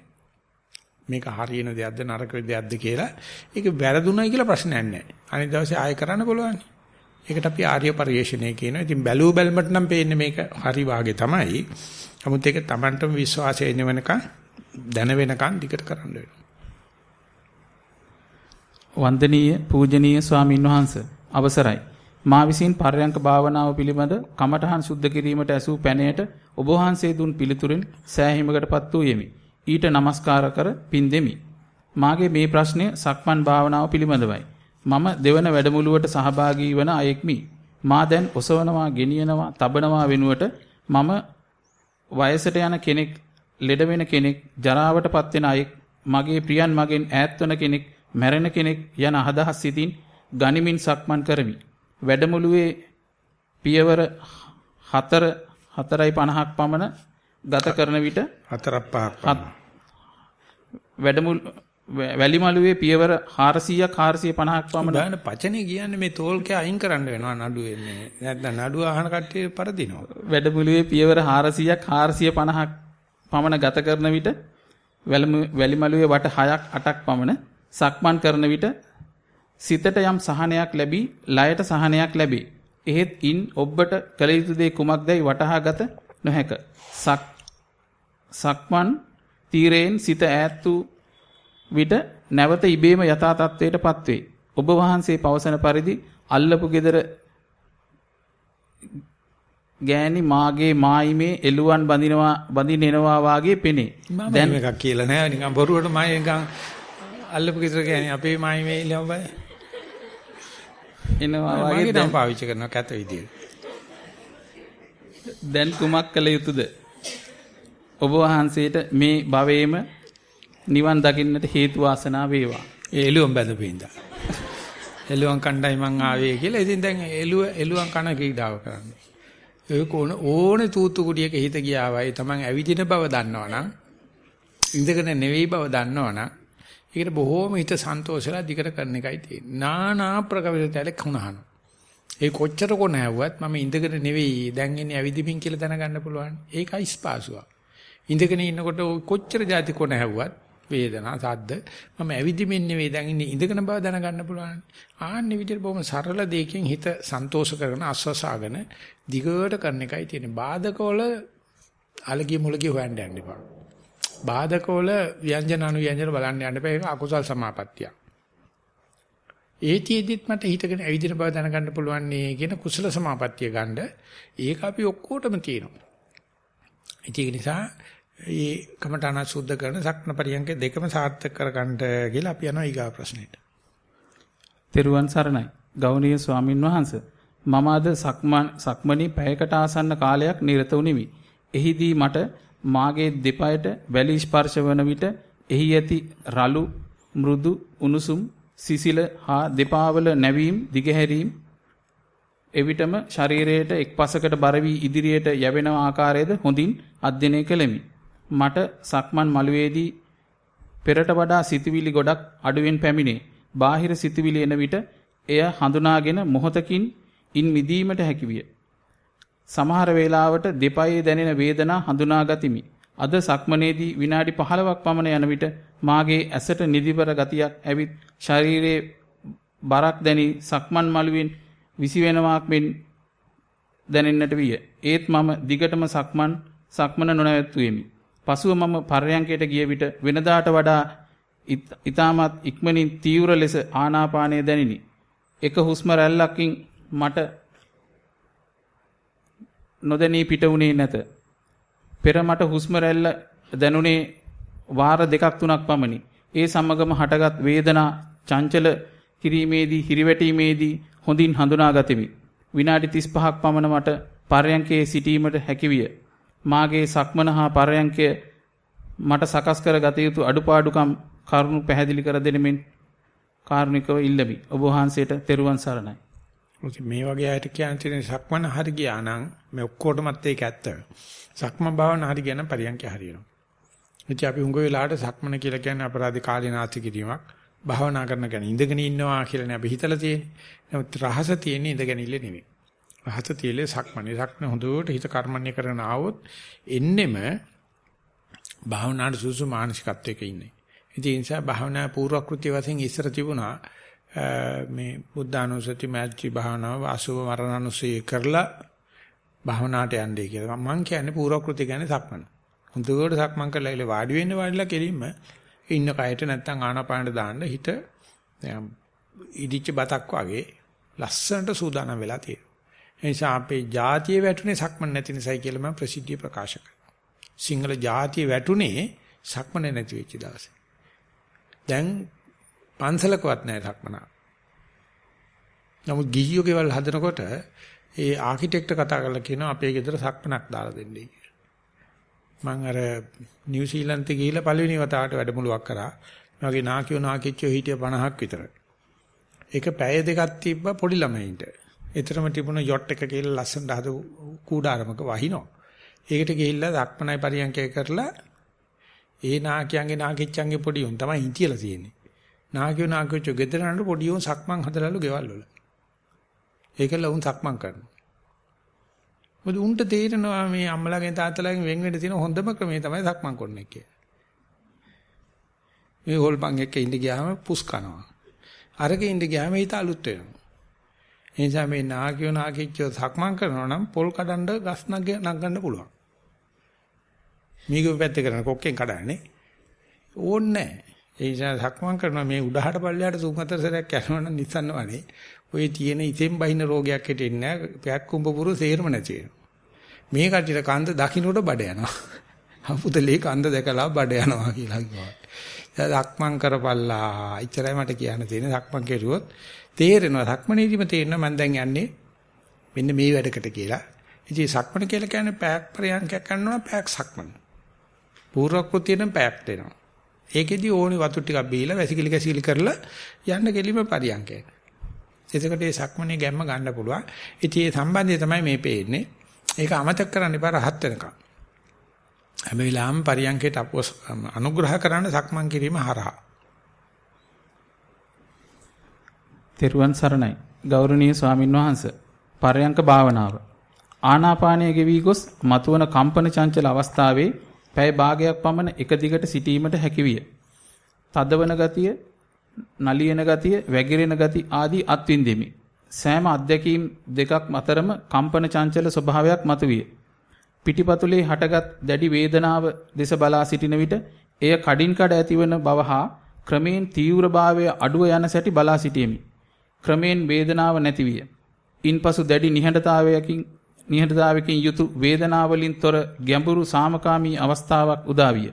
මේක හරියන දෙයක්ද නරක දෙයක්ද කියලා. ඒක වැරදුණයි කියලා ප්‍රශ්නයක් නැහැ. අනිත් දවසේ ආයෙ කරන්න පුළුවන් ඒකට අපි ආර්ය පරිශ්‍රණය කියනවා ඉතින් බැලූ බැලමට නම් පේන්නේ මේක හරි වාගේ තමයි නමුත් ඒක තමන්ටම විශ්වාසය එන වෙනකන් දැන වෙනකන් දිගට කරන්න වෙනවා වන්දනීය පූජනීය ස්වාමින් වහන්සේ අවසරයි මා විසින් පර්යංක භාවනාව පිළිබඳ කමඨහන් සුද්ධ කිරීමට ඇසූ පැනයට ඔබ වහන්සේ දුන් පිළිතුරෙන් සෑහීමකටපත් වූ යෙමි. ඊට নমස්කාර කර පින් දෙමි. මාගේ මේ ප්‍රශ්නය සක්මන් භාවනාව පිළිබඳවයි. මම දෙවන වැඩමුළුවට සහභාගී වන අයෙක්මි. මා දැන් ඔසවනවා, ගෙනියනවා, තබනවා වෙනුවට මම වයසට යන කෙනෙක්, ලෙඩ වෙන කෙනෙක්, ජරාවටපත් වෙන අයෙක්, මගේ ප්‍රියන් මගෙන් ඈත් කෙනෙක්, මැරෙන කෙනෙක් යන අදහස් සිතින් ගනිමින් සක්මන් කරමි. වැඩමුළුවේ පියවර 4 4.50ක් පමණ ගත කරන විට 4ක් 5ක් වැඩමුළු වැලිමලුවේ පියවර 400ක් 450ක් පමණ දාන පචනේ කියන්නේ මේ තෝල්කේ අයින් කරන්න වෙනවා නඩු එන්නේ නැත්නම් නඩුව අහන කට්ටිය පරදිනවා වැඩමුළුවේ පියවර 400ක් 450ක් පමණ ගත කරන විට වැලිමලුවේ වට 6ක් 8ක් පමණ සක්මන් කරන විට සිතට යම් සහනයක් ලැබී ලයට සහනයක් ලැබේ. එහෙත් ඉන් ඔබට කළ යුතු දේ කුමක්දයි වටහාගත නොහැක. සක් සක්මන් තීරයෙන් සිත ඈත් වූ විට නැවත ඉබේම යථා තත්වයටපත් වේ. ඔබ වහන්සේ පවසන පරිදි අල්ලපු gedara ගෑණි මාගේ මායිමේ එළුවන් බඳිනවා බඳින එනවා වාගේ පෙනේ. දැන් එකක් කියලා නෑ නිකන් බොරුවට මම නිකන් අල්ලපු gedara ගෑණි අපේ මායිමේ එළුවන් බඳින එනවා වගේ දැන් පාවිච්චි කරනවා කැත විදියට. දැන් කුමක් කළ යුතුද? ඔබ වහන්සේට මේ භවයේම නිවන් දකින්නට හේතු වාසනා වේවා. ඒ එළුවන් බැඳපින්දා. එළුවන් කණ්ඩායි මං ආවේ කියලා. ඉතින් දැන් එළුව එළුවන් කන කීඩාව කරන්නේ. ඒ කොන ඕනේ තූතු කුඩියක හිත ගියා වයි තමන් ඇවිදින බව දන්නවනම් ඉඳගෙන නෙවෙයි බව දන්නවනම් ඒකට බොහෝම හිත සන්තෝෂලා දිගට කරන එකයි තියෙන්නේ. නානා ප්‍රකවිතයල කුණහන. ඒ කොච්චර කොන හැව්වත් මම ඉඳගෙන නෙවෙයි දැන් ඉන්නේ ඇවිදිමින් කියලා දැනගන්න පුළුවන්. ඒකයි ස්පාසුවක්. ඉඳගෙන ඉන්නකොට කොච්චර જાති කොන හැව්වත් වේදනා සද්ද මම ඇවිදිමින් නෙවෙයි දැන් ඉන්නේ ඉඳගෙන බව දැනගන්න පුළුවන්. ආන්නේ විදිහට බොහොම සරල දෙයකින් හිත සන්තෝෂ කරගෙන අස්වසාගෙන දිගට කරන එකයි තියෙන්නේ. බාධකවල අලගිය මුලගිය හොයන්න යන්න එපා. බාධකවල ව්‍යංජන අනු ව්‍යංජන බලන්න යන්න බෑ ඒක අකුසල් සමාපත්තිය. ඒතිෙදිත් මට හිතගෙන ඇවිදින බව දැනගන්න පුළුවන් නේ කියන කුසල සමාපත්තිය ගන්න ඒක අපි ඔක්කොටම තියෙනවා. ඒක නිසා මේ කමඨාන සුද්ධ කරන සක්න පරියන්ක දෙකම සාර්ථක කරගන්න කියලා අපි යනවා ඊගා ප්‍රශ්නෙට. තෙරුවන් සරණයි. ගෞණීය ස්වාමින් වහන්සේ මම අද සක්මන් සක්මණේ පැයකට ආසන්න කාලයක් නිරත වුනිමි. එහිදී මට මාගේ දෙපයට වැලි ස්පර්ශ වන විට එහි ඇති රළු මෘදු උණුසුම් සිසිල හා දෙපාවල නැවීම් දිගහැරීම් එවිටම ශරීරයට එක්පසකට බර වී ඉදිරියට යැවෙන ආකාරයද හොඳින් අධ්‍යයනය කළෙමි. මට සක්මන් මළුවේදී පෙරට වඩා සිතවිලි ගොඩක් අඩුවෙන් පැමිණේ. බාහිර සිතවිලි එන විට එය හඳුනාගෙන මොහොතකින් ඉන් මිදීමට හැකිවිය. සමහර වේලාවට දෙපයේ දැනෙන වේදනා හඳුනා ගතිමි. අද සක්මනේදී විනාඩි 15ක් පමණ යන විට මාගේ ඇසට නිදිබර ගතියක් ඇවිත් ශරීරයේ බරක් දැනි සක්මන් මළුවෙන් විසි වෙනවාක් මෙන් දැනෙන්නට විය. ඒත් මම දිගටම සක්මන් සක්මන නොනැවැත්තුවෙමි. පසුව මම පර්යංකයට ගිය විට වෙනදාට වඩා ඊටමත් ඉක්මනින් තීව්‍ර ලෙස ආනාපානය දැනිනි. එක හුස්ම රැල්ලකින් මට නොදැනී පිට වුණේ නැත. පෙර මට හුස්ම රැල්ල දැනුනේ වාර දෙකක් තුනක් පමණි. ඒ සමගම හටගත් වේදනා චංචල කිරීමේදී හිරිවැටීමේදී හොඳින් හඳුනා ගතිමි. විනාඩි 35ක් පමණ මට පර්යංකයේ සිටීමට හැකිවිය. මාගේ සක්මන හා පර්යංකය මට සකස් කර ගත යුතු අඩුපාඩුකම් කරුණු පැහැදිලි කර දෙනෙමින් කාරුණිකව ඉල්ලමි. ඔබ වහන්සේට තෙරුවන් සරණයි. මේ වගේ අයට කියන්න තියෙන සක්මන හරි ගියා නම් මේ ඔක්කොටමත් ඒක ඇත්ත. සක්මන් භාවන හරි ගියා නම් පරියන්ක හරියනවා. ඉතින් අපි හුඟ වෙලාවට සක්මන කියලා කියන්නේ අපරාධ කාලේ නාස්ති කිරීමක්. භාවනා කරන කෙනා ඉඳගෙන ඉන්නවා කියලා නේ අපි හිතලා තියෙන්නේ. නමුත් රහස තියෙන්නේ ඉඳගෙන ඉල්ල නෙමෙයි. රහස තියෙන්නේ සක්මනේ. සක්මන හොඳට හිත කර්මන්නේ කරන ආවොත් එන්නෙම භාවනාට සුසු මානසිකත්වයක ඉන්නේ. ඉතින් ඒ නිසා භාවනා පූර්වක්‍ෘත්‍ය වශයෙන් ඉස්සර තිබුණා මේ බුද්ධානුස්සති මෛත්‍රී භාවනාව අසුභ මරණානුස්සය කරලා භාවනාවට යන්නේ කියලා. මම කියන්නේ පූර්වක්‍ෘත්‍ය කියන්නේ සක්මන. හොඳට සක්මන් කරලා ඉල වාඩි වෙන්න වාඩිලා කෙලින්ම ඉන්න කයට නැත්තම් ආනාපානට දාන්න හිත ඉදිච්ච බතක් වගේ ලස්සනට සූදානම් වෙලා තියෙනවා. ඒ නිසා අපේ ජාතිය වැටුනේ සක්මන් නැති නිසායි කියලා මම ප්‍රසිද්ධිය ප්‍රකාශ කරනවා. සිංහල ජාතිය වැටුනේ සක්මන නැති වෙච්ච දවසේ. දැන් පන්සලකවත් නැහැ සක්මන. නමුත් ගිහියෝ ගෙවල් හදනකොට ඒ ආකිටෙක්ට කතා කරලා කියනවා අපේ ගෙදර සක්මනක් දාලා දෙන්නයි කියලා. මම අර නිව්සීලන්තේ ගිහිල්ලා පළවෙනි වතාවට වැඩමුළුවක් කරා. මගේ නාකියෝ නාකිච්චෝ හිටිය 50ක් විතර. ඒක පැය දෙකක් තිබ්බ පොඩි ළමයින්ට. එතරම් තිබුණ යොට් එක කියලා ලස්සනට හද කූඩාරමක වහිනවා. ඒකට ගිහිල්ලා දක්මනයි පරියන්කය කරලා ඒ නාකියන්ගේ නාකිච්චන්ගේ පොඩි උන් තමයි හිතියලා තියෙන්නේ. නාකියෝ නාකිච්චෝ ගෙදර නඩ පොඩි උන් සක්මන් හදලාලු ගෙවල් වල. ඒකල උන් සක්මන් කරනවා. මොකද උන්ට තේරෙනවා මේ අම්මලාගෙන් තාත්තලාගෙන් වෙන් වෙන්න තියෙන හොඳම ක්‍රමය තමයි සක්මන් කරන්නේ කියලා. මේ හොල්පන් එක්ක ඉඳ ගියාම පුස් කනවා. අරගේ ඉඳ ගියාම හිත අලුත් වෙනවා. ඒ නිසා මේ නාකියෝ නාකිච්චෝ සක්මන් කරනවා නම් පොල් කඩන්න ගස් නගන්න පුළුවන්. මේක පැත්තේ කරන කොක්කෙන් කඩන්නේ ඕන්නේ නැහැ. ඒ නිසා සක්මන් කරනවා මේ උඩහට පල්ලයට තුන් හතර සැරයක් යනවා නම් නිසන්න වනේ. ඔය තියෙන ඉතින් බහින රෝගයක් හිටින්නේ නැහැ. පැයක් කුඹ පුරු සේරම නැති වෙනවා. මේ කටියට කන්ද දකින්නට බඩ යනවා. අමුතලේ කන්ද දැකලා බඩ යනවා කියලා කිව්වා. සක්මන් කරපල්ලා. ඉච්චරයි මට කියන්න තියෙන්නේ. සක්මන් කෙරුවොත් තේරෙනවා. සක්මනේදීම තේරෙනවා මම දැන් යන්නේ මෙන්න මේ වැඩකට කියලා. ඉතින් සක්මන කියලා කියන්නේ පැයක් ප්‍රයංකයක් කරනවා පැයක් සක්මන. පූර්ව කෘතියෙන් පැයක් දෙනවා. ඒකෙදි ඕනි වතු ටිකක් බීලා වැසිකිලි කැසිකිලි කරලා යන්න කෙලිම පරියන්කයට. එතකොට මේ සක්මනේ ගැම්ම ගන්න පුළුවන්. ඉතින් මේ සම්බන්ධය තමයි මේ පේන්නේ. ඒක අමතක කරන්න එපා රහත් වෙනකම්. හැම වෙලාවෙම පරියන්කයට අනුග්‍රහ කරන්න සක්මන් කිරීම හරහා. තෙරුවන් සරණයි. ගෞරවනීය ස්වාමින් වහන්සේ. පරයන්ක භාවනාව. ආනාපානය ගෙවි ගොස් මතුවන කම්පන චංචල අවස්ථාවේ පැය භාගයක් පමණ එක දිගට සිටීමට හැකියිය. තදවන ගතිය, නලියන ගතිය, වැగిරෙන ගති ආදී අත්විඳෙමි. සෑම අත්දැකීම් දෙකක් අතරම කම්පන චංචල ස්වභාවයක් මතුවිය. පිටිපතුලේ හටගත් දැඩි වේදනාව දෙස බලා සිටින විට එය කඩින් කඩ ඇතිවන බව හා ක්‍රමෙන් තීව්‍රභාවය අඩුව යන සැටි බලා සිටියෙමි. ක්‍රමෙන් වේදනාව නැතිවිය. ඉන්පසු දැඩි නිහඬතාවයකින් නිහඬතාවයකින් යුතු වේදනාවලින් තොර ගැඹුරු සාමකාමී අවස්ථාවක් උදා විය.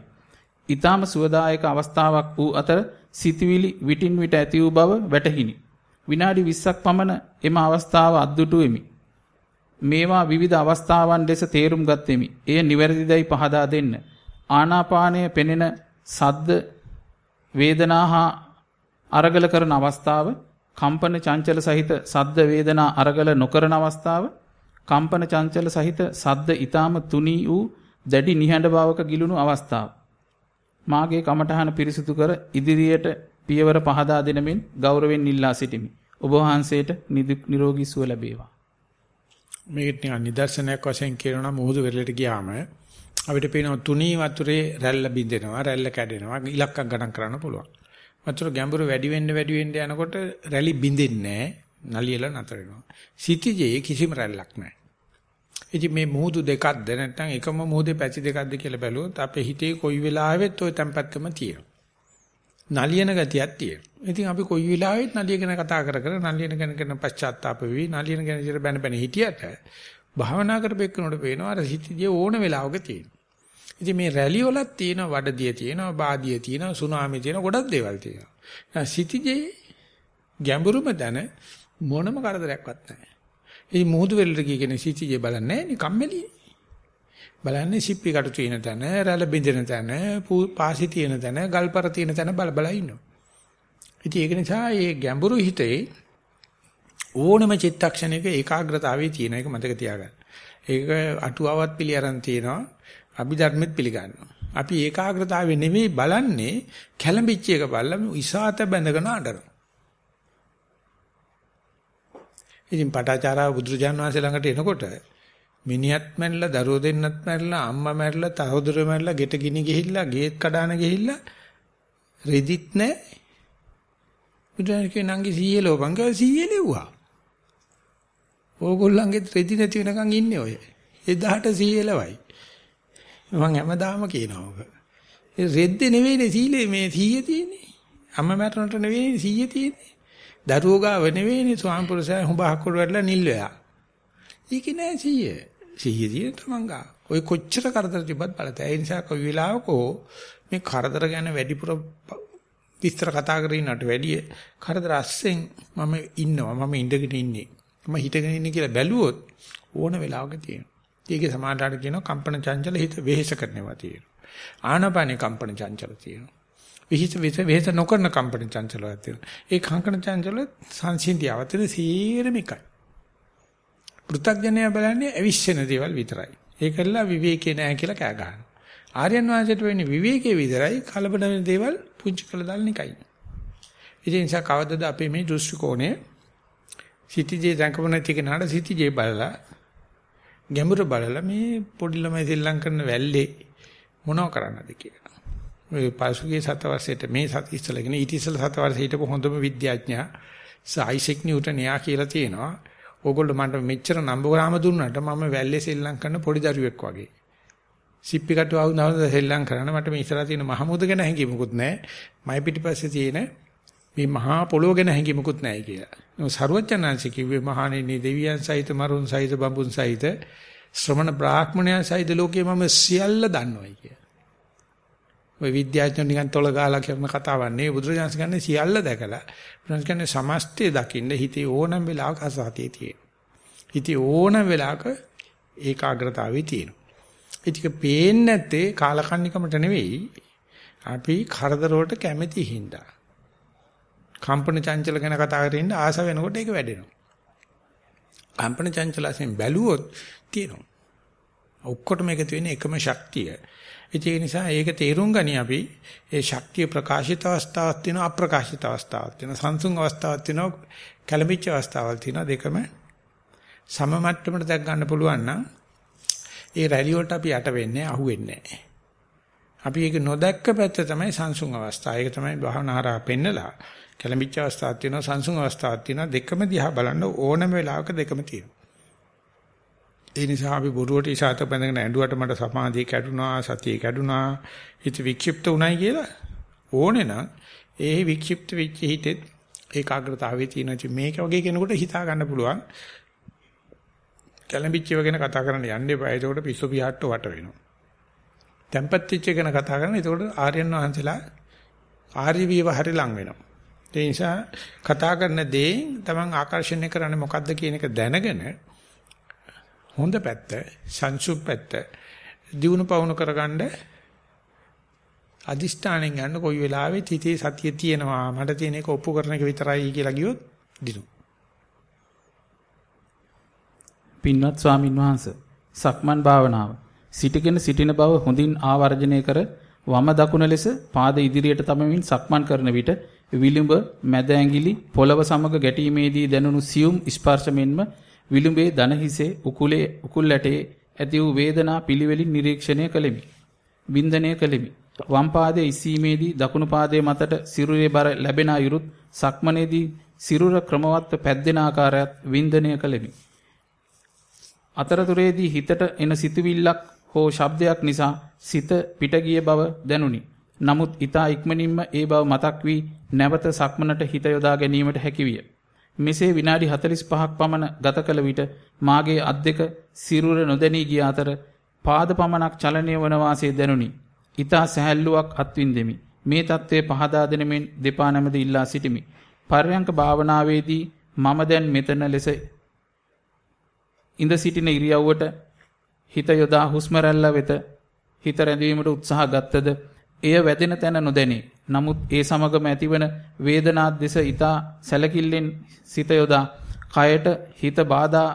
ඊටාම සුවදායක අවස්ථාවක් වූ අතර සිතවිලි විටින් විට ඇති වූ බව වැටහිනි. විනාඩි 20ක් පමණ එම අවස්ථාව අද්දුටුවෙමි. මේවා විවිධ අවස්ථාවන් ලෙස තේරුම් ගත්ෙමි. එය නිවැරදිදයි පහදා දෙන්න. ආනාපානය පෙනෙන සද්ද වේදනා හා අරගල කරන අවස්ථාව, කම්පන චංචල සහිත සද්ද වේදනා අරගල නොකරන අවස්ථාව, කම්පන චංචල සහිත සද්ද ඊටාම තුනී වූ දැඩි නිහඬ බවක ගිලුණු අවස්ථාව. මාගේ කමඨහන පිරිසිදු කර ඉදිරියට පියවර පහදා දෙනමින් ගෞරවයෙන් ඉල්ලා සිටිමි. ඔබ වහන්සේට නිරෝගී සුව ලැබේවා. මේකට නිකන් නිදර්ශනයක් වශයෙන් කියනවා මුහුදු වෙරළට ගියාම අපිට පේනවා තුනී වතුරේ රැල්ල බින්දෙනවා රැල්ල කැඩෙනවා ඉලක්කම් ගණන් කරන්න පුළුවන්. වතුර ගැඹුරු වැඩි වෙන්න වැඩි වෙන්න යනකොට රැලි බින්දෙන්නේ නැහැ. නලියලා නතර වෙනවා. සිටිජේ කිසිම රැල්ලක් නැහැ. ඉතින් මේ මුහුදු දෙකක්ද නැත්නම් එකම මුහුදේ පැති දෙකක්ද කියලා බැලුවොත් අපේ හිතේ කොයි වෙලාවෙත් ওই tempatකම තියෙනවා. නලියන ගතියක් තියෙනවා. ඉතින් අපි කොයි වෙලාවෙත් නලිය ගැන කතා කර කර නලියන ගැන කරන පශ්චාත්තාප වෙවි නලියන ගැන ඉතර බැන බැන හිටියට භාවනා කරපෙන්නකොට පේනවා අර සිටිජේ ඕන වෙලාවක තියෙනවා. ඉතින් මේ රැලි වලත් තියෙනවා වඩදිය තියෙනවා බාදිය තියෙනවා සුනාමි තියෙනවා ගොඩක් දේවල් තියෙනවා. සිටිජේ ගැඹුරුම දැන මොනම කරදරයක්වත් නැහැ. ඉතින් මුහුදු වෙලට ගියගෙන සිටිජේ බලන්නේ නැහැ නේ කම්මැලි. බලන්නේ සිප්පි කටු තියෙන තැන, රැළ බින්දෙන තැන, පාසි තියෙන තැන, ගල්පර තියෙන තැන බල බල ඉන්නවා. ඉතින් ඒක නිසා මේ ගැඹුරු හිතේ ඕනම චිත්තක්ෂණයක ඒකාග්‍රතාවයේ තියෙන එක මතක තියාගන්න. ඒක අටුවාවත් පිළි අරන් තියෙනවා. අභිධර්මෙත් පිළිගන්නවා. අපි ඒකාග්‍රතාවය නෙමෙයි බලන්නේ කැළඹිච්ච එක බලලා ඉසాత බැඳගෙන අඬනවා. ඉතින් පටාචාරා බුදුරජාන් වහන්සේ ළඟට එනකොට මිනිහත් මැරිලා දරුවෝ දෙන්නත් මැරිලා අම්මා මැරිලා තහවුරු මැරිලා ගෙට ගිනි ගිහිල්ලා ගේත් කඩාන ගිහිල්ලා රෙදිත් නැහැ. බුදුරජාන් කියේ නංගි සීයේ ලෝපං කියලා සීයේ ලෙව්වා. ඕගොල්ලන්ගෙත් රෙදි නැති වෙනකන් ඉන්නේ ඔය. එදාට සීයේ ලවයි. මම හැමදාම කියනවා ඔක. ඒ රෙද්ද නෙවෙයිනේ සීලේ මේ සීයේ තියෙන්නේ. අම්මා මැරෙනට නෙවෙයි සීයේ තියෙන්නේ. දරුවෝ ගාව නෙවෙයිනේ ස්වාම පුරුෂයා හුඹ හකුරු වැඩලා නිල්ලයා. ඒක නෑ සීයේ. සීයේ තියෙන තමන් ගා. ඔය කොච්චර කරදර තිබ්බත් බලතයි. ඒ නිසා කොයි වෙලාවකෝ මේ කරදර ගැන වැඩිපුර විස්තර කතා කරගෙන ඉන්නට වැඩිය කරදර අස්සෙන් මම ඉන්නවා මම ඉඳගෙන ඉන්නේ මම හිටගෙන ඉන්නේ කියලා බැලුවොත් ඕන වෙලාවක තියෙනවා ඒකේ සමානතාවට කියනවා කම්පන චංචල හිත වෙහෙස කරනවා තියෙනවා. ආනපානේ කම්පන චංචල තියෙනවා. විහිස වෙහෙස නොකරන කම්පන චංචලයක් තියෙනවා. ඒ කම්පන චංචල සංසිඳියව තියෙන සීරම එකයි. පෘථග්ජනය බලන්නේ අවිශ්වෙන දේවල් විතරයි. ඒකල්ලා විවේකේ නැහැ කියලා කෑ ගන්නවා. ආර්යයන් වහන්සේට වෙන්නේ විවේකේ විතරයි කලබල වෙන දේවල් පුංචි කළ දාන්න එකයි. ඉතින් නිසා කවදද අපේ මේ දෘෂ්ටි කෝණය සිටිජේ දැකම නැති කෙනාට සිටිජේ බලලා ගැඹුර බලලා මේ පොඩි ළමයි සෙල්ලම් කරන වැල්ලේ මොනව කරන්නද කියලා. ඔය පසුගිය සත වර්ෂයට මේ සත ඉස්සලගෙන ඊට ඉස්සල සත වර්ෂයට හිටපු හොඳම විද්‍යාඥයා සයිසෙක් නිව්ටන් එයා කියලා තියෙනවා. ඕගොල්ලෝ මට මෙච්චර නම්බුග්‍රාම දුන්නාට මම වැල්ලේ සෙල්ලම් කරන පොඩි දරුවෙක් වගේ. සිප්පි කටු ආවුනවද සෙල්ලම් කරන්න මට මේ ඉස්සරහ තියෙන මහමුද ගැන හැඟීමකුත් නැහැ. මයි පිටිපස්සේ තියෙන මේ මහා පොළොව ගැන හැඟීමකුත් නැහැ කියලා. සරුවචනාංශ කිව්වේ මහණෙනි දෙවියන් සහිත මරුන් සහිත බඹුන් සහිත ශ්‍රමණ බ්‍රාහ්මණයන් සහිත ලෝකේ මම සියල්ල දන්නවයි කිය. ඔය විද්‍යාඥයෝ නිකන් තොල ගාලා කරන කතාවක් නෙවෙයි බුදුරජාණන් කියන්නේ සියල්ල දැකලා. බුදුරජාණන් කියන්නේ සමස්තය දකින්න හිතේ ඕනම වෙලාවක අසහතිය තියෙනවා. හිතේ ඕනම වෙලාවක ඒකාග්‍රතාවය තියෙනවා. ඒක පේන්නේ නැත්තේ කාලකන්නිකමට නෙවෙයි අපි කරදර වලට කැමැති හින්දා. කම්පන චංචල ගැන කතා කරගෙන ඉන්න ආස වෙනකොට ඒක වැඩෙනවා. කම්පන චංචලයෙන් බැලුවොත් තියෙනවා. ඔක්කොටම එකතු වෙන්නේ එකම ශක්තිය. ඒ නිසා ඒක තේරුම් ගනි අපි ඒ ශක්තිය ප්‍රකාශිත අවස්ථාවක් තියෙනවා අප්‍රකාශිත අවස්ථාවක් තියෙනවා සංසුන් අවස්ථාවක් තියෙනවා කැළඹිච්ච අවස්ථාවක් තියෙනවා දෙකම සම මට්ටමට දැක් ගන්න පුළුවන් නම් ඒ රැලි වලට අපි යට වෙන්නේ අහු වෙන්නේ නැහැ. අපි ඒක නොදැක්ක පැත්ත තමයි සංසුන් අවස්ථාව. ඒක තමයි භවනාහාරා පෙන්නලා කැළඹිච්ච අවස්ථාවක් තියෙනවා සංසුන් අවස්ථාවක් තියෙනවා. දෙකම දිහා බලන්න ඕනම වෙලාවක දෙකම තියෙනවා. ඒ නිසා අපි බොරුවට ඉසాత බඳගෙන ඇඬුවට මට සමාධිය කැඩුනා සතිය කැඩුනා හිත වික්ෂිප්ත උනායි කියලා ඕනේ නම් ඒ වික්ෂිප්ත වෙච්ච හිතෙත් ඒකාග්‍රතාවයේ තියෙන ඉතින් මේක වගේ කෙනෙකුට හිතා ගන්න පුළුවන්. කැළඹිච්චව ගැන කතා කරන්න යන්න එපා. ඒකට පිස්සු පියාට්ට වට වෙනවා. tempat වෙච්ච ගැන කතා කරන ඒකට ආර්යයන් වහන්සේලා ආර්ය විවහරි ලඟ වෙනවා. ඒ නිසා කතා කරන දේ තමන් ආකර්ෂණය කරන්නේ මොකද්ද කියන එක දැනගෙන හොඳ පැත්ත, සංසුප් පැත්ත දිනු පවුණු කරගන්න අදිෂ්ඨානෙන් ගන්න කොයි වෙලාවෙත් හිතේ සතිය තියෙනවා මට තියෙන එක ඔප්පු කරන එක විතරයි කියලා ගියොත් දිනු. පින්වත් ස්වාමින් වහන්සේ සක්මන් භාවනාව සිටගෙන සිටින බව හොඳින් ආවර්ජනය කර වම දකුණ ලෙස පාද ඉදිරියට තබමින් සක්මන් කරන විට විලුඹ මැද ඇඟිලි පොළව සමග ගැටීමේදී දැනුණු සියුම් ස්පර්ශ මෙන්ම විලුඹේ දන හිසේ උකුලේ උකුල් ඇටේ ඇති වූ වේදනා පිළිවෙලින් නිරීක්ෂණය කළෙමි. වින්දනය කළෙමි. වම් පාදයේ ඉසීමේදී දකුණු පාදයේ මතට සිරුරේ බර ලැබෙන අයුරුත් සක්මනේදී සිරුර ක්‍රමවත්ව පැද්දෙන ආකාරයත් වින්දනය කළෙමි. අතරතුරේදී හිතට එන සිතුවිල්ලක් හෝ ශබ්දයක් නිසා සිත පිට ගිය බව දැනුනි. නමුත් ඊතා ඉක්මනින්ම ඒ බව මතක් වී නැවත සක්මනට හිත යොදා ගැනීමට හැකිවිය. මෙසේ විනාඩි 45ක් පමණ ගත කළ විට මාගේ අත් දෙක සිරුර නොදැනී ගිය අතර පාද පමණක් චලනය වන වාසේ දැනුනි. ඊතා සැහැල්ලුවක් අත්විඳෙමි. මේ தત્ත්වය පහදා දෙනමින් දෙපා නැමද ඉල්ලා සිටිමි. පර්යංක භාවනාවේදී මම දැන් මෙතන ලෙස ඉඳ සිටින ඉරියව්වට හිත යොදා හුස්ම වෙත හිත රැඳවීමට උත්සාහ ගත්තද එය වැදෙන තැන නොදැනේ. නමුත් ඒ සමගම ඇතිවන වේදනාත් දෙස ඊතා සැලකිල්ලෙන් සිත යොදා කයට හිත බාධා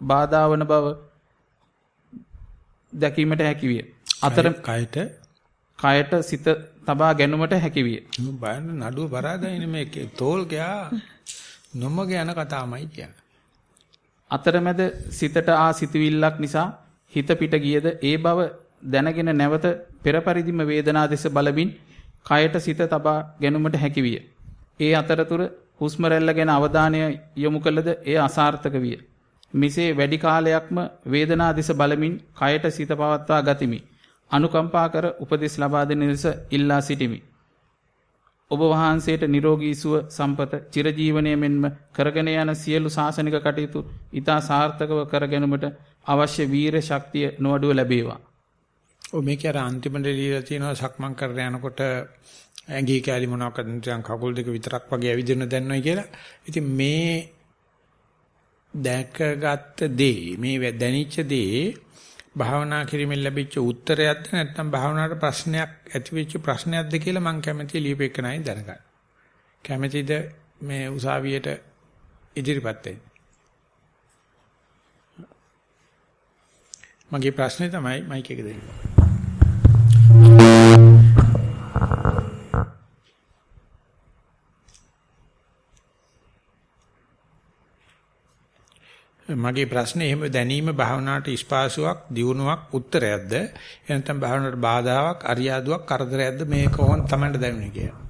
බාධා වන බව දැකීමට හැකිවිය. අතර කයට කයට සිත තබා ගැනීමට හැකිවිය. බලන්න නඩුව පරාදයිනේ මේ තෝල් ගයා නොමග යන කතාවමයි කියන්නේ. අතරමැද සිතට ආ සිතුවිල්ලක් නිසා හිත පිට ගියද ඒ බව දැනගෙන නැවත පෙර පරිදිම වේදනා දෙස බලමින් කයට සිත තබා ගැනීමට හැකිවිය. ඒ අතරතුර හුස්ම රැල්ල ගැන අවධානය යොමු කළද එය අසාර්ථක විය. මෙසේ වැඩි කාලයක්ම වේදනා දෙස බලමින් කයට සිත පවත්වා ගතිමි. අනුකම්පා කර උපදෙස් ලබා දෙන ලෙස ඉල්ලා සිටිමි. ඔබ වහන්සේට නිරෝගී සුව සම්පත චිරජීවනයේ මෙන්ම කරගෙන යන සියලු සාසනික කටයුතු ඊතා සාර්ථකව කරගැනීමට අවශ්‍ය වීර ශක්තිය නොඅඩුව ලැබේවා. ඔය මේක අර අන්තිමට ලියලා තියෙනවා සක්මන් කරගෙන යනකොට ඇඟි කැලි මොනවාක්ද නිකන් කකුල් දෙක විතරක් වගේ ඇවිදින දැන්නොයි කියලා. ඉතින් මේ දැකගත්ත දේ මේ දැනිච්ච දේ භාවනා කිරීමෙන් ලැබිච්ච උත්තරයක්ද නැත්නම් භාවනාවට ප්‍රශ්නයක් ඇතිවෙච්ච ප්‍රශ්නයක්ද කියලා මම කැමතියි ලියපෙන්නයි දැනගන්න. කැමතිද මේ උසාවියට ඉදිරිපත් වෙන්න? මගේ ප්‍රශ්නේ තමයි මයික් එක දෙන්න. මගේ ප්‍රශ්නේ එහෙම දැනීම භාවනාවට ස්පාසුවක් දියුණුවක් උත්තරයක්ද එනතම් භාවනාවට බාධාවක් අරියාදුවක් කරදරයක්ද මේ කොහොම තමයි දැනෙන්නේ කියලා.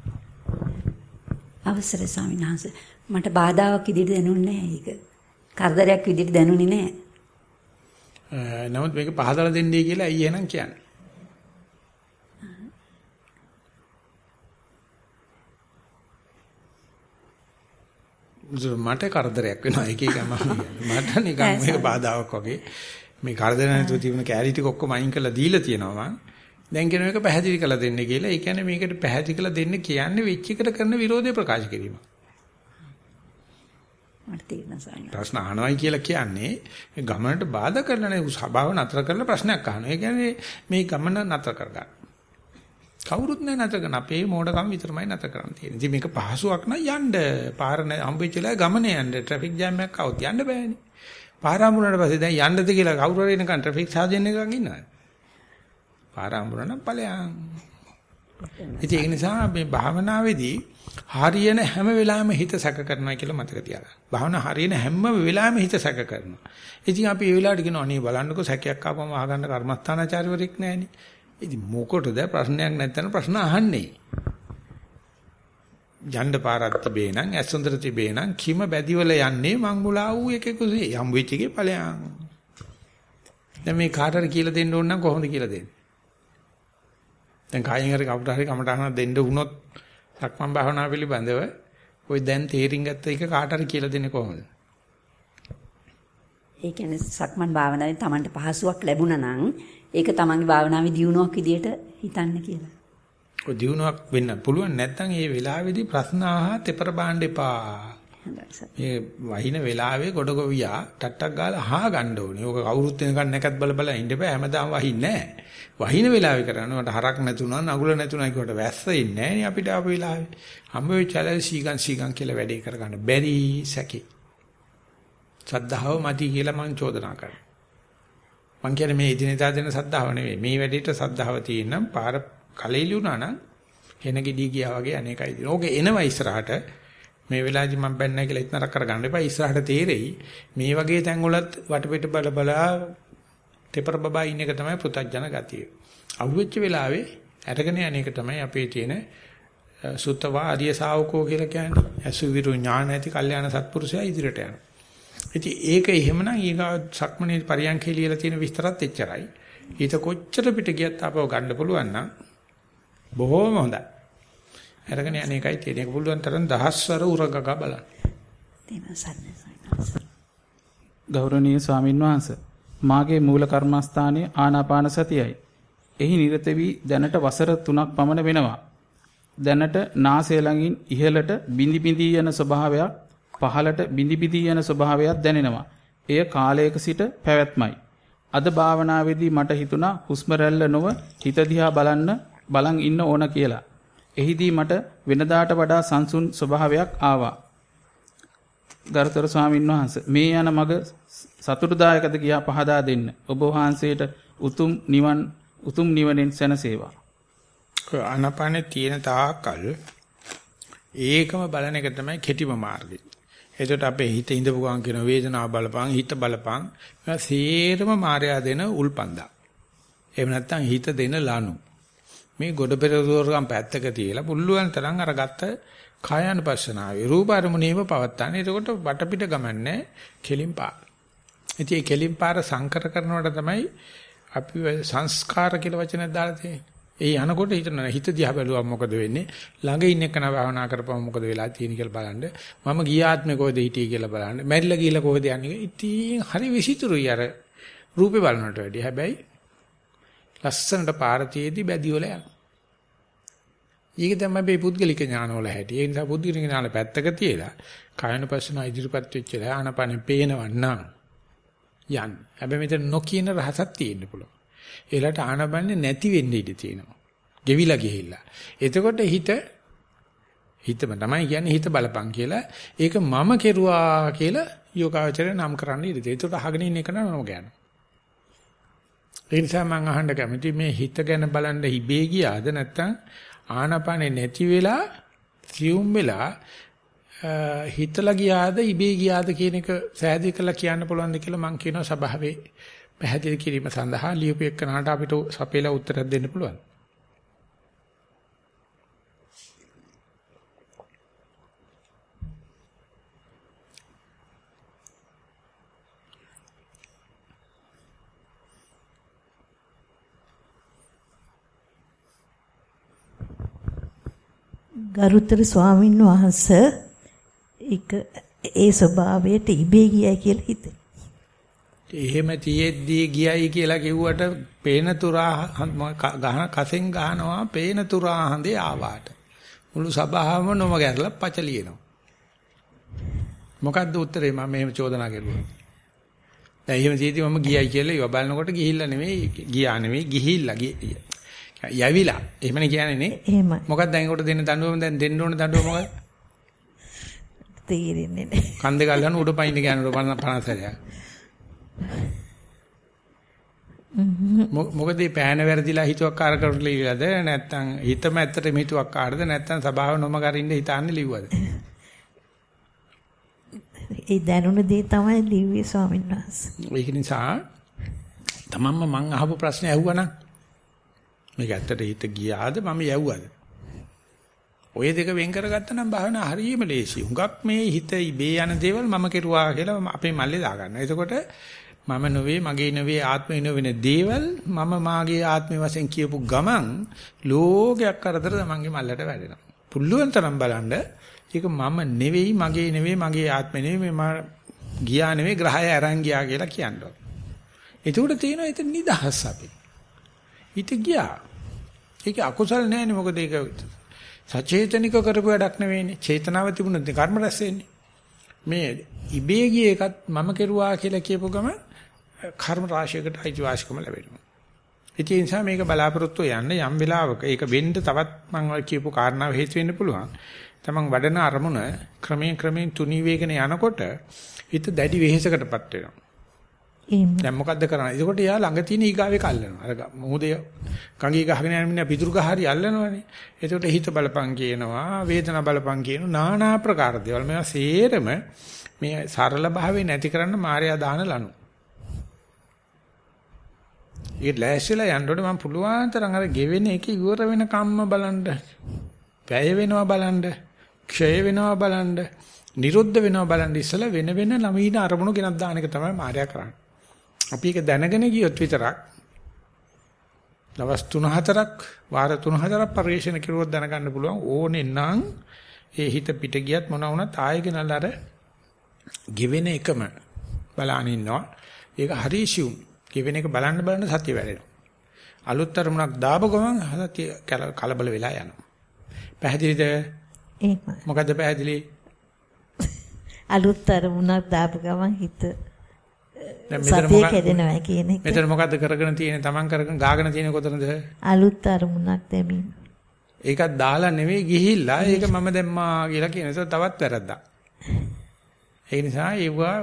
අවසරයි ස්වාමීන් වහන්සේ මට බාධාවක් විදිහට දැනුන්නේ නැහැ ඒක. කරදරයක් විදිහට දැනුනේ නැහැ. නමුත් මේක පහදලා දෙන්නයි කියලා අයියේ නම් කියන්නේ. මට කරදරයක් වෙනවා. එක එක මට නිකන් මේක බාධාවක් වගේ. මේ කරදර නැතුව තිබුණ කැලී ටික ඔක්කොම අයින් කරලා දීලා තියෙනවා මං. දැන් කියන එක පැහැදිලි කරලා දෙන්න කියලා. ඒ කියන්නේ මේකට පැහැදිලි කරලා දෙන්න කියන්නේ වෙච්ච එකට කරන විරෝධය ප්‍රකාශ කිරීම මට තේරෙනවා සාරා ප්‍රශ්න අහනවයි කියලා කියන්නේ ගමනට බාධා කරන නේ සබාව නතර කරලා ප්‍රශ්නයක් අහනවා ඒ කියන්නේ මේ ගමන නතර කරගන්න කවුරුත් නැහැ නැතර කරන අපේ මෝඩකම් විතරමයි නැතර කරන්න තියෙන්නේ. ඉතින් මේක පහසුවක් නම් යන්න. පාර හම්බෙච්ච වෙලාවේ ගමනේ යන්න. ට්‍රැෆික් ජෑම් එකක් આવුත් යන්න බෑනේ. පාර හම්බුනාට පස්සේ දැන් යන්නද කියලා කවුරු හරි එනකන් ට්‍රැෆික් සාජන් එකකින් ඉන්නවද? පාර හම්බුනා නම් ඵලයන්. ඉතින් ඒ නිසා මේ භාවනාවේදී හරියන හැම වෙලාවෙම හිත සැක කරනවා කියලා මතක තියාගන්න. භාවනා හරියන හැම වෙලාවෙම හිත සැක කරනවා. ඉතින් අපි ඒ වෙලාවට කියනවා අනේ බලන්නකෝ සැකයක් ආපම අහගන්න කර්මස්ථානාචාර්යවරයෙක් නැහෙනේ. ඉතින් මොකටද ප්‍රශ්නයක් නැත්නම් ප්‍රශ්න අහන්නේ? යන්න පාරක් තිබේ නම් ඇස් හොඳට තිබේ නම් කිම බැදිවල යන්නේ මං මුලා වූ එකෙකුසේ යම් වෙච්ච එකේ ඵලයන්. දැන් මේ කාටර කියලා දෙන්න ඕන නම් කොහොමද කියලා දෙන්නේ? දැන් කායින් හරි කවුරු හරි කමටහන දෙන්න වුණොත් සක්මන් භාවනාව පිළිබඳව ওই දැන් තේරින් ගත්ත එක කාටර කියලා දෙන්නේ කොහොමද? ඒ කියන්නේ සක්මන් භාවනාවේ Tamanට පහසුවක් ලැබුණා නම් ඒක තමන්ගේ භාවනාවේ දියුණුවක් විදියට හිතන්න කියලා. ඔය දියුණුවක් වෙන්න පුළුවන් නැත්නම් ඒ වෙලාවේදී ප්‍රශ්න අහා තෙපර බාන්න එපා. මේ වහින වෙලාවේ ගොඩගොවියා ටට්ටක් ගාලා අහා ගන්න ඕනේ. ඕක කවුරුත් වෙනකන් නැකත් බල බල ඉන්න බෑ. හැමදාම වහින්නේ නැහැ. වහින වෙලාවේ කරන්නේ මට හරක් නැතුණා නගුල නැතුණා කියවට වැස්ස ඉන්නේ නැහැ නේ අපිට ආපු වෙලාවේ. හම්බ වෙච්ච ඇලල් සීගන් සීගන් කියලා වැඩේ කරගන්න බැරි සැකේ. සද්ධාව මදි කියලා මම චෝදනා කරනවා. මං කියන්නේ මේ ඉදිනදා දෙන සද්ධාව නෙවෙයි. මේ වැඩේට සද්ධාව තියෙනම් පාර කලෙලි වුණා නම් හෙන ගෙඩිය ගියා වගේ අනේකයි දින. ඕකේ එනවා ඉස්සරහට. මේ වෙලාවේදී මම බැන්නේ කියලා ඉතනක් කරගන්න එපා. ඉස්සරහට තේරෙයි. මේ වගේ තැන් වලත් වටපිට බල බලා තෙපර බබා ඉන්න එක තමයි පුතඥන ගතිය. අහුවෙච්ච වෙලාවේ අරගෙන යන එක තමයි අපේ තියෙන සුත්තවා ආර්ය ශාවකෝ කියලා කියන්නේ. අසුවිරු ඥාන ඇති කල්යාණ සත්පුරුෂයා ඉදිරියට යනවා. ඉතින් ඒක එහෙමනම් ඊගා සක්මනේ පරියන්කේ ලියලා තියෙන විස්තරත් එච්චරයි. ඊට කොච්චර පිට ගියත් අපව ගන්න පුළුවන් නම් බොහෝම හොඳයි. අරගෙන යන්නේ එකයි තියෙන එක පුළුවන් තරම් දහස්වර උරගග බලන්න. ගෞරවනීය ස්වාමින් වහන්සේ මාගේ මූල කර්මස්ථානයේ ආනාපාන සතියයි. එහි නිරත වී දැනට වසර 3ක් පමණ වෙනවා. දැනට නාසය ළඟින් ඉහළට බිඳි බිඳී යන ස්වභාවයක් පහළට බිඳි බිඳී යන ස්වභාවයක් දැනෙනවා. එය කාලයක සිට පැවැත්මයි. අද භාවනාවේදී මට හිතුණා හුස්ම රැල්ල නොව හිත දිහා බලන්න බලන් ඉන්න ඕන කියලා. එහිදී මට වෙනදාට වඩා සංසුන් ස්වභාවයක් ආවා. ගරුතර ස්වාමීන් වහන්සේ මේ යන මග සතුටුදායකද කියා පහදා දෙන්න. ඔබ වහන්සේට උතුම් නිවන් උතුම් නිවනෙන් සැනසේවා. ආනාපානේ තියෙන තාකල් ඒකම බලන එක තමයි කෙටිම මාර්ගය. එතකොට අපේ හිත ඉඳපු ගමන් කියන වේදනාව බලපං හිත බලපං ඒවා සේරම මායя දෙන උල්පන්දා. එහෙම නැත්නම් හිත දෙන ලනු. මේ ගොඩ පෙරදෝරකම් පැත්තක තියලා පුල්ලුවන් තරම් අරගත්ත කායानुපස්සනාවේ රූප අරමුණේම පවත්තානේ. එතකොට වටපිට ගමන්නේ කෙලින් පාර. ඉතින් මේ කෙලින් පාර සංකර කරනවට තමයි අපි සංස්කාර කියලා වචනයක් දාලා තියෙන්නේ. ඒ යනකොට හිතන හිත දිහා බැලුවම මොකද වෙන්නේ? ළඟ ඉන්න කෙනා භාවනා කරපුවම මොකද වෙලා තියෙන්නේ කියලා බලන්න. මම ගිය ආත්මේ කොහෙද හිටියේ කියලා බලන්න. මැරිලා ගිහලා කොහෙද යන්නේ? ඉතින් හරි විසිතුරුයි අර රූපේ බලනට වැඩිය. හැබැයි ලස්සනට පාරතියේදී බැදි වල යනවා. ඊක තමයි මේ පුද්ගලික ඥානවල හැටි. ඒ නිසා පුද්ගලික ඥාන පැත්තක තියලා කායනපස්සන ඉදිරිපත් වෙච්ච ආනපනෙ පේනවන්නා යන්න. හැබැයි මෙතන නොකියන රහසක් තියෙන්න පුළුවන්. ඒලට ආනපන්නේ නැති වෙන්න ඉඩ තියෙනවා. ගෙවිලා ගිහිල්ලා. එතකොට හිත හිතම තමයි කියන්නේ හිත බලපං කියලා. ඒක මම කෙරුවා කියලා යෝගාවචරය නම් කරන්න ඉඩ තියෙනවා. ඒකට අහගෙන ඉන්න එක නම මම ගන්නවා. ඒ නිසා මම අහන්න කැමති මේ හිත ගැන බලන්න හිබේ ගියාද නැත්නම් ආනපනේ නැති වෙලා සියුම් වෙලා හිතලා ගියාද ඉබේ ගියාද කියන එක සෑදී කරලා කියන්න පුළුවන්ද කියලා මම කියනවා සභාවේ පැහැදිලි කිරීම සඳහා ලියුපු එක්කනට අපිට සපේලා උත්තරයක් දෙන්න පුළුවන්. ගරුතර ස්වාමින් වහන්සේ ඒක ඒ ස්වභාවයට ඉබේ ගියයි කියලා හිතේ. එහෙම තියෙද්දී ගියයි කියලා කිව්වට පේන තුරා ගහන කසෙන් ගහනවා පේන තුරා හඳේ ආවාට. මුළු සභාවම නොම ගැරලා පචලිනවා. මොකද්ද උත්තරේ මම මෙහෙම චෝදනා කරුවා. දැන් එහෙම තියෙද්දි මම ගියයි කියලා ඉව බලනකොට ගිහිල්ලා නෙමෙයි ගියා නෙමෙයි ගිහිල්ලා යවිලා. එහෙමනේ කියන්නේ නේ. එහෙමයි. මොකක්ද දැන් කොට දෙන්න දඬුවම දැන් දෙන්න ඕන දඬුවම මොකද? තේරෙන්නේ නැහැ. කන්ද ගල්ලන උඩ පයින් ගෑනට 50 සැරයක්. මොකද මේ පෑන වැරදිලා හිතුවක්කාර කරලා ලියලාද නැත්නම් හිතම ඇත්තටම හිතුවක්කාරද නැත්නම් සබාව නොමගරින්න හිතාන්නේ ලිව්වද ඒ දැනුණ දේ තමයි ලිව්වේ ස්වාමීන් වහන්සේ ඒක නිසා තමන්ම මං අහපු ප්‍රශ්නේ ඇහුවා මේක ඇත්තට හිත ගියාද මම යවුවද ඔය දෙක වෙන් කරගත්තා නම් භාවනා හරියම ලේසි. හුඟක් මේ හිත ඉබේ යන දේවල් මම කෙරුවා කියලා අපේ මල්ලේ දාගන්නවා. එතකොට මම නොවේ මගේ නොවේ ආත්මය නොවෙන දේවල් මම මාගේ ආත්මය වශයෙන් කියපු ගමන් ලෝකයක් කරදර තමන්ගේ මල්ලට වැටෙනවා. පුළුවන් තරම් බලන්න ඒක මම නෙවෙයි මගේ නෙවෙයි මගේ ආත්මය නෙවෙයි මම ගියා නෙවෙයි ග්‍රහය අරන් ගියා කියලා කියනවා. ඒකට තියෙනවා ඒක නිදහස් අපි. හිත ගියා. ඒක අකුසල නෑනේ මොකද ඒක සචේතනික කරපු වැඩක් නෙවෙයිනේ. චේතනාව තිබුණොත් කර්ම රැස් වෙන්නේ. මේ ඉබේ ගිය එකත් මම කෙරුවා කියලා කියපු ගමන් කර්ම රාශියකට අයිතිවාසිකම ලැබෙනවා. ඒ නිසා මේක බලාපොරොත්තු යන්න යම් වෙලාවක ඒක වෙන්න තවත් මම කියපු කාරණාව හේතු වෙන්න පුළුවන්. තමන් වඩන අරමුණ ක්‍රමයෙන් ක්‍රමයෙන් තුනී වේගන යනකොට හිත දැඩි වෙහෙසකටපත් වෙනවා. එහෙම. දැන් මොකද්ද කරන්නේ? එතකොට යා ළඟ තියෙන ඊගාවේ කල්ලනවා. අර මොහොතේ ගංගී ගහගෙන යන මිනිහා පිටුරු ගහ හරි අල්ලනවනේ. එතකොට හිත බලපං කියනවා, වේදනා බලපං කියන නානා ප්‍රකාර දේවල්. මේවා සේරම මේ සරල භාවයේ නැති කරන්න මායя දාන ලනු. ඊට ලෑස්තිලා යන්නකොට මම පුළුවන් තරම් අර ගෙවෙන එක ඉවර වෙන කම්ම බලන්න. වැය වෙනවා බලන්න. ක්ෂය වෙනවා බලන්න. නිරුද්ධ වෙනවා බලන්න ඉස්සලා වෙන වෙන ළමයින අරමුණු ගෙනත් දාන එක තමයි මායя කරන්නේ. අපි ඒක දැනගෙන ගියොත් විතරක් දවස් 3-4ක් වාර 3-4ක් පරිශන කරුවොත් දැනගන්න පුළුවන් ඕනේ නම් ඒ හිත පිට ගියත් මොන වුණත් ආයෙ ගෙනල්ලා අර ගෙවෙන එකම බලන ඉන්නවා. ඒක හරිසියුම්. ගෙවෙන එක බලන්න බලන්න සත්‍ය වැඩෙනවා. අලුත් අරමුණක් දාප ගමන් සත්‍ය කලබල වෙලා යනවා. පැහැදිලිද? එහෙමයි. මොකද්ද පැහැදිලි? අලුත් අරමුණක් දාපු ගමන් හිත සතිය කැඩෙනවා කියන එක. මෙතන මොකද්ද කරගෙන තියෙන්නේ? Taman කරගෙන ගාගෙන තියෙන කොතනද? අලුත් අරමුණක් දැමීම. ඒකත් දාලා නෙවෙයි ගිහිල්ලා ඒක මම දැම්මා කියලා කියන නිසා තවත් වැරද්දක්. ඒ නිසා ඒවා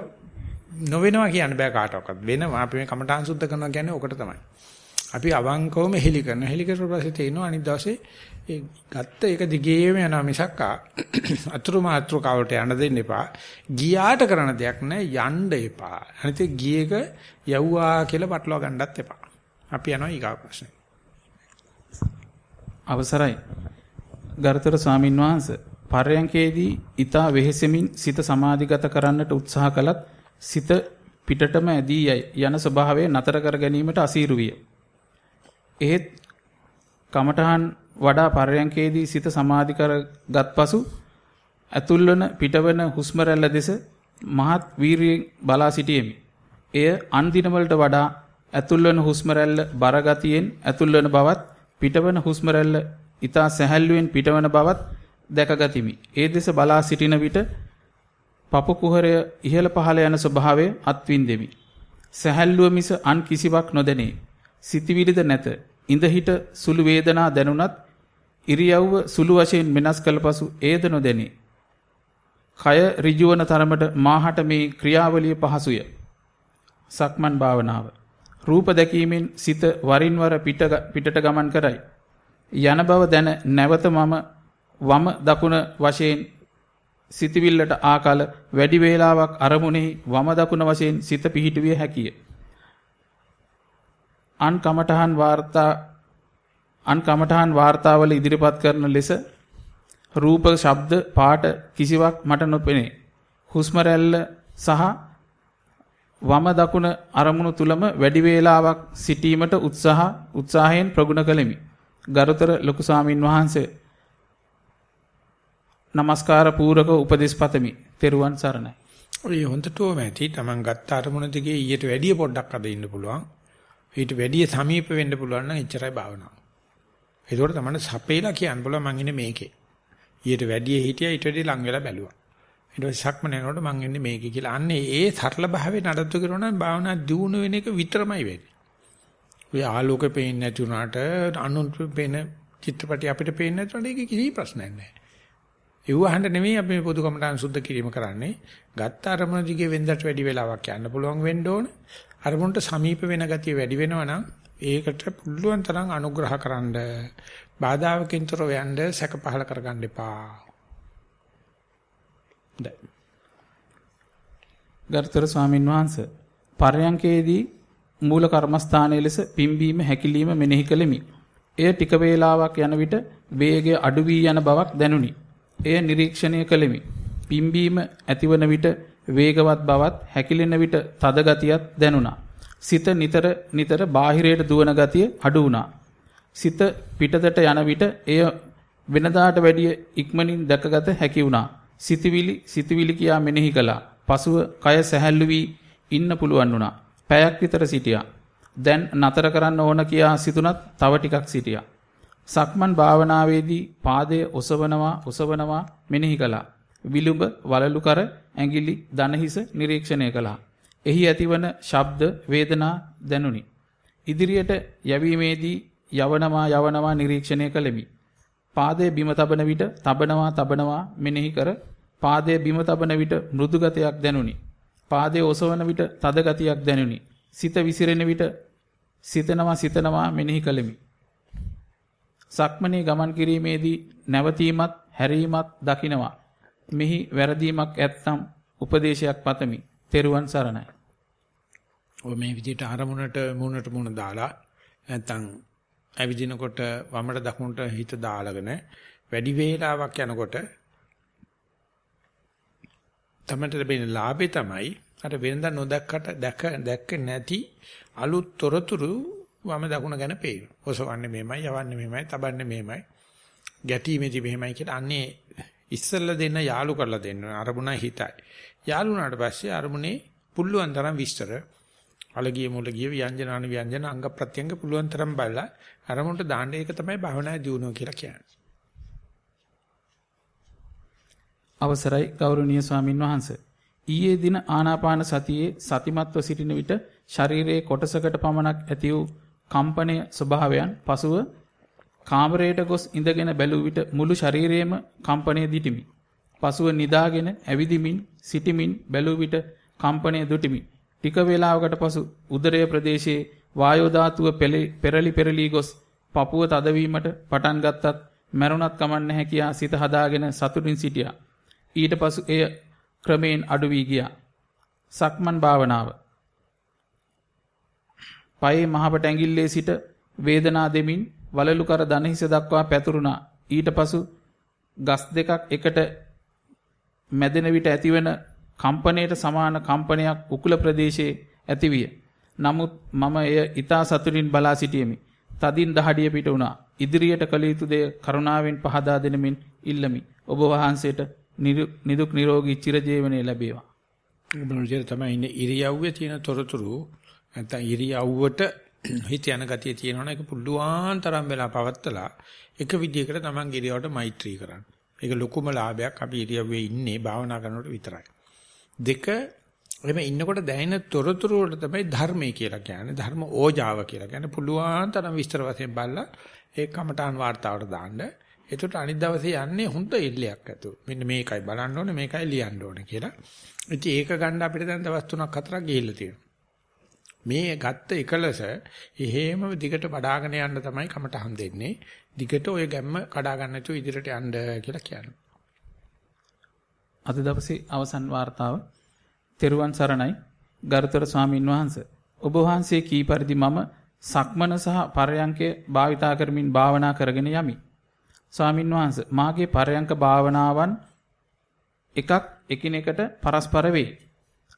නොවෙනවා කියන්න බෑ කාටවත්. වෙනවා අපි මේ කමඨාන් සුද්ධ කරනවා කියන්නේ ඔකට තමයි. අපි අවංකවම හෙලි කරනවා. හෙලි කරලා පස්සේ තේිනවා අනිත් දවසේ ඒ ගත්ත එක දිගේම යනවා මිසක් *coughs* අතුරු මාත්‍රු කවට යන්න දෙන්න එපා. ගියාට කරන දෙයක් නෑ යන්න එපා. අනිත් ගියේක යව්වා කියලා පටලවා ගන්නත් එපා. අපි යනවා ඊගා ප්‍රශ්නේ. අවසරයි. ගරුතර ස්වාමින් වහන්සේ පර්යංකේදී ඊතා වෙහෙසෙමින් සිත සමාධිගත කරන්නට උත්සාහ කළත් සිත පිටටම ඇදී යයි යන ස්වභාවය නතර කර ගැනීමට අසීරු විය. එහෙත් කමඨහන් වඩා පර්යංකේදී සිත සමාධි කරගත් පසු ඇතුල්වන පිටවන හුස්ම රැල්ල දෙස මහත් වීරියෙන් බලා සිටියෙමි. එය අන් දිනවලට වඩා ඇතුල්වන හුස්ම රැල්ල බරගතියෙන් ඇතුල්වන බවත් පිටවන හුස්ම රැල්ල ඊතා සැහැල්ලුවෙන් පිටවන බවත් දැකගතිමි. ඒ දෙස බලා සිටින විට පපු කුහරය ඉහළ පහළ යන ස්වභාවය අත්විඳෙමි. සැහැල්ලුව මිස අන් කිසිවක් නොදැනේ. සිතවිලිද නැත. ඉඳ හිට සුළු වේදනා දැනුණත් ඉරියව්ව සුළු වශයෙන් වෙනස් කළ පසු ඒද නොදැනේ. කය ඍජුවන තරමට මාහට මේ ක්‍රියාවලිය පහසුය. සක්මන් භාවනාව. රූප දැකීමෙන් සිත වරින් වර පිටට ගමන් කරයි. යන බව දැන නැවත මම වම දකුණ වශයෙන් සිතවිල්ලට ආකල වැඩි වේලාවක් අරමුණෙහි වම දකුණ වශයෙන් සිත පිහිටුවිය හැකිය. අන් කමඨහන් වාර්තා අන් කමඨහන් වාර්තාවල ඉදිරිපත් කරන ලෙස රූප, ශබ්ද, පාට කිසිවක් මට නොපෙනේ. හුස්ම සහ වම දකුණ අරමුණු තුලම වැඩි වේලාවක් සිටීමට උත්සාහ උත්සාහයෙන් ප්‍රගුණ කළෙමි. ගරුතර ලොකු සාමින් වහන්සේ নমස්කාර පූරක උපදේශ පතමි. තෙරුවන් සරණයි. ඔය හොඳටම ඇති. Taman ගත්ත අරමුණ දිගේ ඊට වැඩිය පොඩ්ඩක් අද ඉන්න පුළුවන්. ඊට වැඩිය සමීප වෙන්න පුළුවන් නම් එච්චරයි භාවනාව. ඒකෝට තමයි සපේලා කියන්න බලව මං ඉන්නේ මේකේ. ඊට වැඩිය හිටියා ඊට වැඩිය ලඟ වෙලා බැලුවා. ඊට පස්සේ සක්මන යනකොට මං ඉන්නේ මේකේ කියලා. අන්නේ ඒ සරල භාවයේ නඩත්තු කරනවා නම් භාවනා දියුණු වෙන එක විතරමයි වෙන්නේ. ඔය ආලෝකෙ පේන්නේ නැති උනාට අනුන් පේන චිත්‍රපටි අපිට පේන්නේ නැතුනට ඒක කිසි ප්‍රශ්නයක් නැහැ. ඒව අහන්න නෙමෙයි අපි මේ පොදු කමටහන් සුද්ධ කිරීම කරන්නේ. ගත්ත අරමුණ දිගේ වෙන්දට වැඩි වෙලාවක් යන්න පුළුවන් වෙන්න ඕන. අරමුණට සමීප වෙන ගතිය වැඩි වෙනවා නම් ඒකට පුළුවන් තරම් අනුග්‍රහ කරන්න බාධාවකින්තරව යන්න සැක පහල කරගන්න එපා. ගරුතර ස්වාමින් වහන්සේ පර්යංකේදී මූල කර්මස්ථානයේ ලෙස පිම්බීම හැකිලිම මෙනෙහි කළෙමි. එය ටික වේලාවක් යන විට වේගය අඩු වී යන බවක් දැනුනි. එය නිරීක්ෂණය කළෙමි. පිම්බීම ඇතිවන විට වේගවත් බවත් හැකිලෙන විට තද ගතියක් දැනුණා. සිත නිතර නිතර බාහිරයට දුවන ගතිය අඩු වුණා. සිත පිටතට යන විට එය වෙනදාට වැඩිය ඉක්මනින් දැකගත හැකි වුණා. සිතවිලි සිතවිලි කියා මෙනෙහි කළා. පසුව කය සැහැල්ලු වී ඉන්න පුළුවන් වුණා. පැයක් විතර සිටියා. දැන් නතර කරන්න ඕන කියා සිතුනත් තව ටිකක් සිටියා. සක්මන් භාවනාවේදී පාදයේ ඔසවනවා ඔසවනවා මෙනෙහි කළා. විලුඹ වලලු කර ඇඟිලි දනහිස නිරීක්ෂණය කළා. එහි ඇතිවන ශබ්ද වේදනා දැනුනි. ඉදිරියට යැවීමේදී යවනවා යවනවා නිරීක්ෂණය කළෙමි. පාදයේ බිම තබන විට තබනවා තබනවා මෙනෙහි කර පාදයේ බිම තබන විට මෘදු ගතියක් දැනුනි. පාදයේ ඔසවන විට තද ගතියක් දැනුනි. සිත විසිරෙන විට සිතනවා සිතනවා මෙනෙහි කළෙමි. සක්මනේ ගමන් කිරීමේදී නැවතීමත් හැරීමත් දකිනවා. මෙහි වැරදීමක් ඇත්නම් උපදේශයක් පතමි. තෙරුවන් සරණයි. ඔය මේ විදිහට ආරමුණට මුණට මුණ දාලා නැත්තම් ඇවිදිනකොට වමට දකුණට හිත දාලාගෙන වැඩි වේලාවක් යනකොට තමයි ලැබෙන ලාභේ තමයි අර වෙනදා නොදැක්කට දැක දැක්ක නැති අලුත් තොරතුරු වම දකුණ ගැන පේනවා. ඔසවන්නේ මෙහෙමයි, යවන්නේ මෙහෙමයි, තබන්නේ මෙහෙමයි. ගැටීමේදී මෙහෙමයි කියලා අන්නේ ඉස්සෙල්ලා දෙන්න යාලු කරලා දෙන්න අරමුණයි හිතයි. යාලු වුණාට පස්සේ අරමුණේ පුල්ලුවන් තරම් විස්තර අලගිය මුලගිය ව්‍යංජනාන ව්‍යංජන අංග ප්‍රත්‍යංග පුල්ලුවන් තරම් බලලා අරමුණට දාන්න ඒක තමයි භාවනායේ දියුණුව කියලා කියන්නේ. අවසරයි ගෞරවනීය ස්වාමින් වහන්සේ. ඊයේ දින ආනාපාන සතියේ සතිමත්ව සිටින විට ශරීරයේ කොටසකට පමණක් ඇති වූ කම්පනය ස්වභාවයන් පසුව කාමරයට ගොස් ඉඳගෙන බැලුව විට මුළු ශරීරයේම කම්පනය දිටිමි. පසුව නිදාගෙන ඇවිදිමින් සිටිමින් බැලුව විට කම්පනය දුටිමි. ටික වේලාවකට පසු උදරය ප්‍රදේශයේ වායෝ ධාතුව පෙරලි පෙරලි ගොස් පපුව තදවීමට පටන් ගත්තත් මරුණත් කමන්න නැහැ කියා සිත හදාගෙන සතුටින් සිටියා. ඊට පසු එය ක්‍රමයෙන් අඩු වී ගියා. සක්මන් භාවනාව. පයේ මහපට ඇඟිල්ලේ සිට වේදනා දෙමින් වලලු කර දනහිස දක්වා පැතුරුණා. ඊට පසු ගස් දෙකක් එකට මැදෙන විට ඇතිවන කම්පනයට සමාන කම්පනයක් උකුල ප්‍රදේශයේ ඇතිවිය. නමුත් මම එය ඊතා සතුටින් බලා සිටියෙමි. තදින් දහඩිය පිට වුණා. ඉදිරියට කළ යුතු දේ කරුණාවෙන් පහදා දෙනමින් ඉල්ලමි. ඔබ වහන්සේට නිදුක් නිරෝගී චිරජීවනයේ ලැබේවා. මොනවාද තමයි ඉන්නේ ඉරියව්වේ තියෙන තොරතුරු නැත්නම් ඉරියව්වට *clears throat* හිත යන ගතිය තියෙනවනේ ඒක පුළුවන් තරම් වෙලා පවත්තලා එක විදියකට Taman ගිරියවට මෛත්‍රී කරන්න. ඒක ලොකුම ලාභයක් අපි ඉරියව්වේ ඉන්නේ භාවනා කරනකොට විතරයි. දෙක එහෙම ඉන්නකොට දැනෙන තොරතුරු වල තමයි ධර්මය කියලා කියන්නේ ධර්ම ඕජාව කියලා කියන්නේ පුළුවන් තරම් විස්තර වශයෙන් බලලා ඒ කමඨාන් වார்த்தාවට දාන්න. එතකොට අනිත් දවසේ යන්නේ හොඳ ඉල්ලයක් ඇතුව. මෙන්න මේකයි බලන්න ඕනේ මේකයි ලියන්න ඕනේ කියලා. ඉතින් ඒක ගන්න අපිට දැන් දවස් 3ක් 4ක් ගිහිල්ලා තියෙනවා. මේ ගත්ත එකලස එහෙම දිගට බඩාගෙන යන්න තමයි කමටහන් දෙන්නේ. දිගට ওই ගැම්ම කඩා ගන්න නැතුව ඉදිරියට යන්න කියලා කියනවා. අද දවසේ අවසන් වார்த்தාව තෙරුවන් සරණයි ගරුතර ස්වාමින් වහන්සේ. ඔබ වහන්සේ කී පරිදි මම සක්මන සහ පරයන්කය භාවිතා කරමින් භාවනා කරගෙන යමි. ස්වාමින් වහන්සේ මාගේ පරයන්ක භාවනාවන් එකක් එකිනෙකට පරස්පර වේ.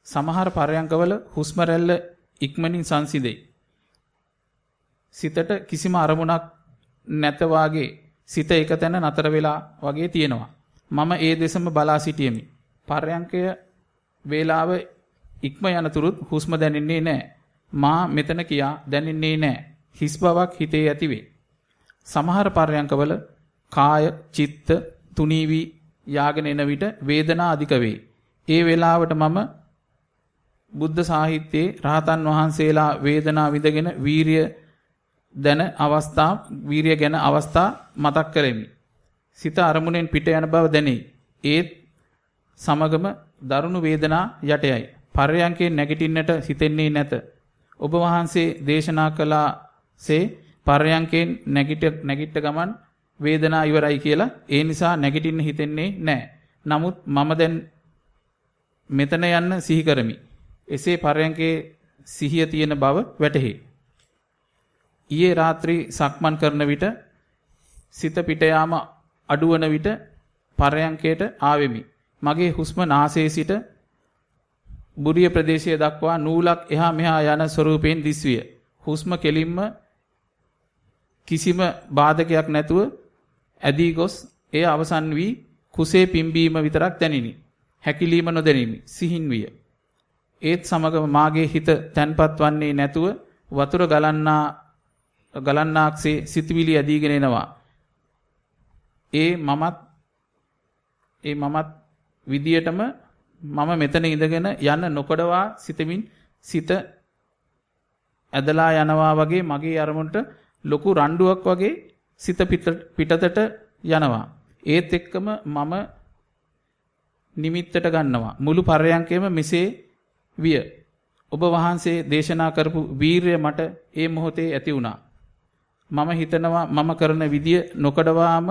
සමහර පරයන්කවල හුස්ම රැල්ල ඉක්මනින් සංසිඳේ. සිතට කිසිම අරමුණක් නැත වාගේ සිත එක තැන නතර වෙලා වගේ තියෙනවා. මම ඒ දෙසම බලා සිටියෙමි. පරයන්කය වේලාව ඉක්ම යනතුරුත් හුස්ම දැනෙන්නේ නැහැ. මා මෙතන කියා දැනෙන්නේ නැහැ. හිස් බවක් හිතේ ඇතිවේ. සමහර පරයන්කවල කාය, චිත්ත තුනී වී යාගෙන එන විට වේදනා අධික වේ. ඒ වේලාවට මම බුද්ධ සාහිත්‍යයේ රහතන් වහන්සේලා වේදනා විඳගෙන වීරිය දැන අවස්ථා වීරිය ගැන අවස්ථා මතක් කරෙමි. සිත අරමුණෙන් පිට යන බව දැනේ. ඒත් සමගම දරුණු වේදනා යටයයි. පරයන්කේ නැගිටින්නට හිතෙන්නේ නැත. ඔබ වහන්සේ දේශනා කළාසේ පරයන්කෙන් නැගිට නැගිට ගමන් වේදනා ඉවරයි කියලා ඒ නිසා නැගිටින්න හිතෙන්නේ නැහැ. නමුත් මම දැන් මෙතන යන්න සිහි කරමි. එසේ පරයන්කේ සිහිය තියෙන බව වැටහි. ඊයේ රාත්‍රී සක්මන් කරන විට සිත පිට යාම අඩුවන විට පරයන්කයට ආවෙමි. මගේ හුස්ම නාසයේ සිට බුරිය ප්‍රදේශය දක්වා නූලක් එහා මෙහා යන ස්වරූපයෙන් දිස්විය. හුස්ම කෙලින්ම කිසිම බාධකයක් නැතුව ඇදී ගොස් එය අවසන් වී කුසේ පිම්බීම විතරක් දැනිනි. හැකිලිම නොදැනිමි. සිහින් විය. ඒත් සමගම මාගේ හිත තැන්පත් වන්නේ නැතුව වතුර ගලන්නා ගලන්නාක්සේ සිතවිලි ඇදීගෙන එනවා. ඒ මමත් ඒ මමත් විදියටම මම මෙතන ඉඳගෙන යන්න නොකඩවා සිතමින් සිත ඇදලා යනවා වගේ මගේ අරමුණට ලොකු රණ්ඩුවක් වගේ සිත පිටතට යනවා. ඒත් එක්කම මම නිමිත්තට ගන්නවා. මුළු පරයන්කේම මෙසේ විය. ඔබ වහන්සේ දේශනා කරපු වීරය මට ඒ මොහොතේ ඇති වුණා. මම හිතනවා මම කරන විදිය නොකඩවාම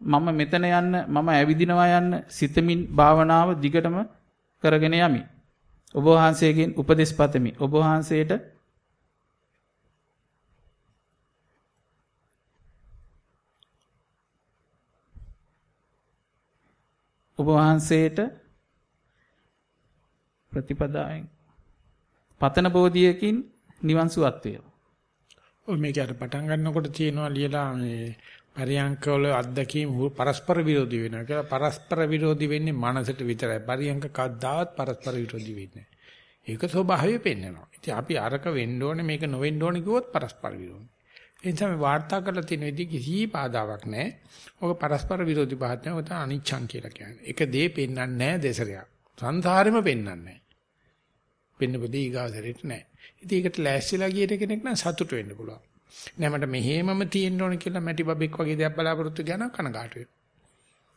මම මෙතන යන්න මම ඇවිදිනවා යන්න සිතමින් භාවනාව දිගටම කරගෙන යමි. ඔබ වහන්සේගෙන් උපදෙස් පතමි. ඔබ වහන්සේට ඔබ වහන්සේට ප්‍රතිපදාවෙන් පතන බෝධියකින් නිවන් සුවත් වේවා. ඔය මේක අර පටන් ගන්නකොට තියෙනවා ලියලා මේ පරියංකවල අත්දැකීම් පරස්පර විරෝධී වෙනවා කියලා පරස්පර විරෝධී වෙන්නේ මනසට විතරයි. පරියංක කද්දාවත් පරස්පර විරෝධී වෙන්නේ ඒක ස්වභාවය පෙන්වනවා. ඉතින් අපි අරක වෙන්න ඕනේ මේක නොවෙන්න ඕනේ කිව්වොත් පරස්පර විරෝධී. ඒ නිසා මේ වාර්තා කරලා තියෙන විදිහ කිසි බාධාවක් නැහැ. ඔක පරස්පර විරෝධී බාධා ඔත අනිච්ඡං කියලා කියන්නේ. එක දේ පෙන්වන්නේ නැහැ දෙසරයක්. සංසාරෙම පෙන්වන්නේ නැහැ. වෙන්න බදී ඊගාසරෙට නැහැ. ඉතින් ඒකට ලෑස්තිලා ගියට කෙනෙක් නම් සතුට වෙන්න පුළුවන්. නෑ මට මෙහෙමම තියෙන්න ඕන කියලා මැටි බබෙක් වගේ දෙයක් බලාපොරොත්තු ගියා නම් කනගාටු වෙනවා.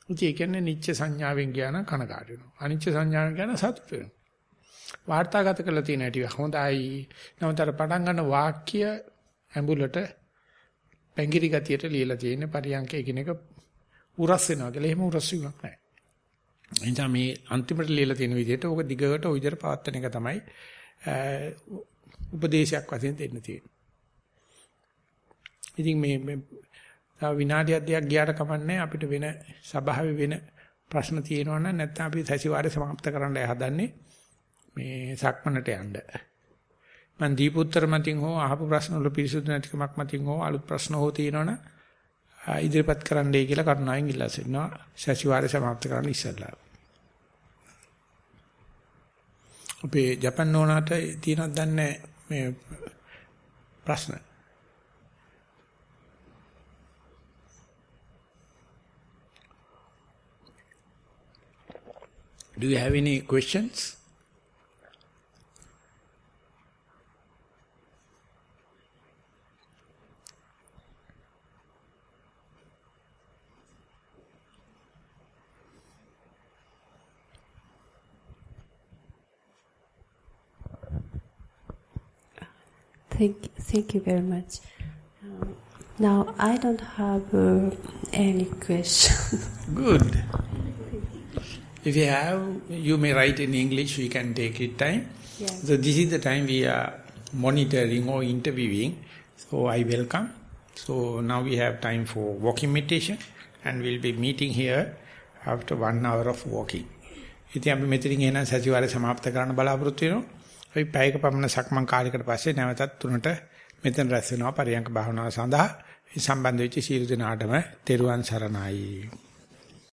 ඉතින් ඒ කියන්නේ නිච්ච සංඥාවෙන් ගියා නම් කනගාටු වෙනවා. අනිච්ච සංඥාවෙන් ගියා නම් සතුට වෙනවා. වාර්තාගත කරලා තියෙන හැටි හොඳයි. නමුත් අර පටන් ගන්න වාක්‍ය ඇඹුලට පැංගිරි ගතියට ලියලා තියෙන පරියන්ක එකිනෙක උරස් වෙනවා කියලා. එහෙම උරස් වීමක් නැහැ. එනිසා මේ අන්තිමට ලියලා තියෙන විදිහට ඕක දිගට ওই විදිහට පවත්වන එක තමයි උපදේශයක් වශයෙන් දෙන්න තියෙන්නේ. ඉතින් මේ තව විනාඩියක් දෙකක් ගියාට කමන්නේ අපිට වෙන සභාවේ වෙන ප්‍රශ්න තියෙනවා නම් නැත්නම් අපි සැසිවාරය સમાપ્ત කරන්න හදන්නේ මේ සක්මනට යන්න. මන් දීපුත්තර මතින් හෝ අහපු ප්‍රශ්න වල පිරිසුදු නැතිකමක් මතින් හෝ අලුත් ප්‍රශ්න හෝ තියෙනවනම් ඉදිරිපත් කරන්නයි කියලා කරුණාවෙන් ඉල්ලා සිටිනවා. සැසිවාරය સમાપ્ત කරන්න ඉස්සෙල්ලා. අපේ ජපන් නෝනාට තියෙනවද දන්නේ මේ ප්‍රශ්න. Do you have any questions? Thank, thank you very much. Um, now, I don't have uh, any question. *laughs* Good. If you have, you may write in English, we can take it time. Yes. So this is the time we are monitoring or interviewing. So I welcome. So now we have time for walking meditation and we'll be meeting here after one hour of walking. ඉතින් අපි මෙතනින් එහෙනම් සතිವಾರේ સમાપ્ત කරන්න බලාපොරොත්තු වෙනවා. අපි පැයක පමණ සක්මන් කාලයකට පස්සේ නැවතත් තුනට මෙතන රැස් වෙනවා පරියංක භාවනාව සඳහා. මේ සම්බන්ධ වෙච්ච සීල දිනාටම තෙරුවන් සරණයි.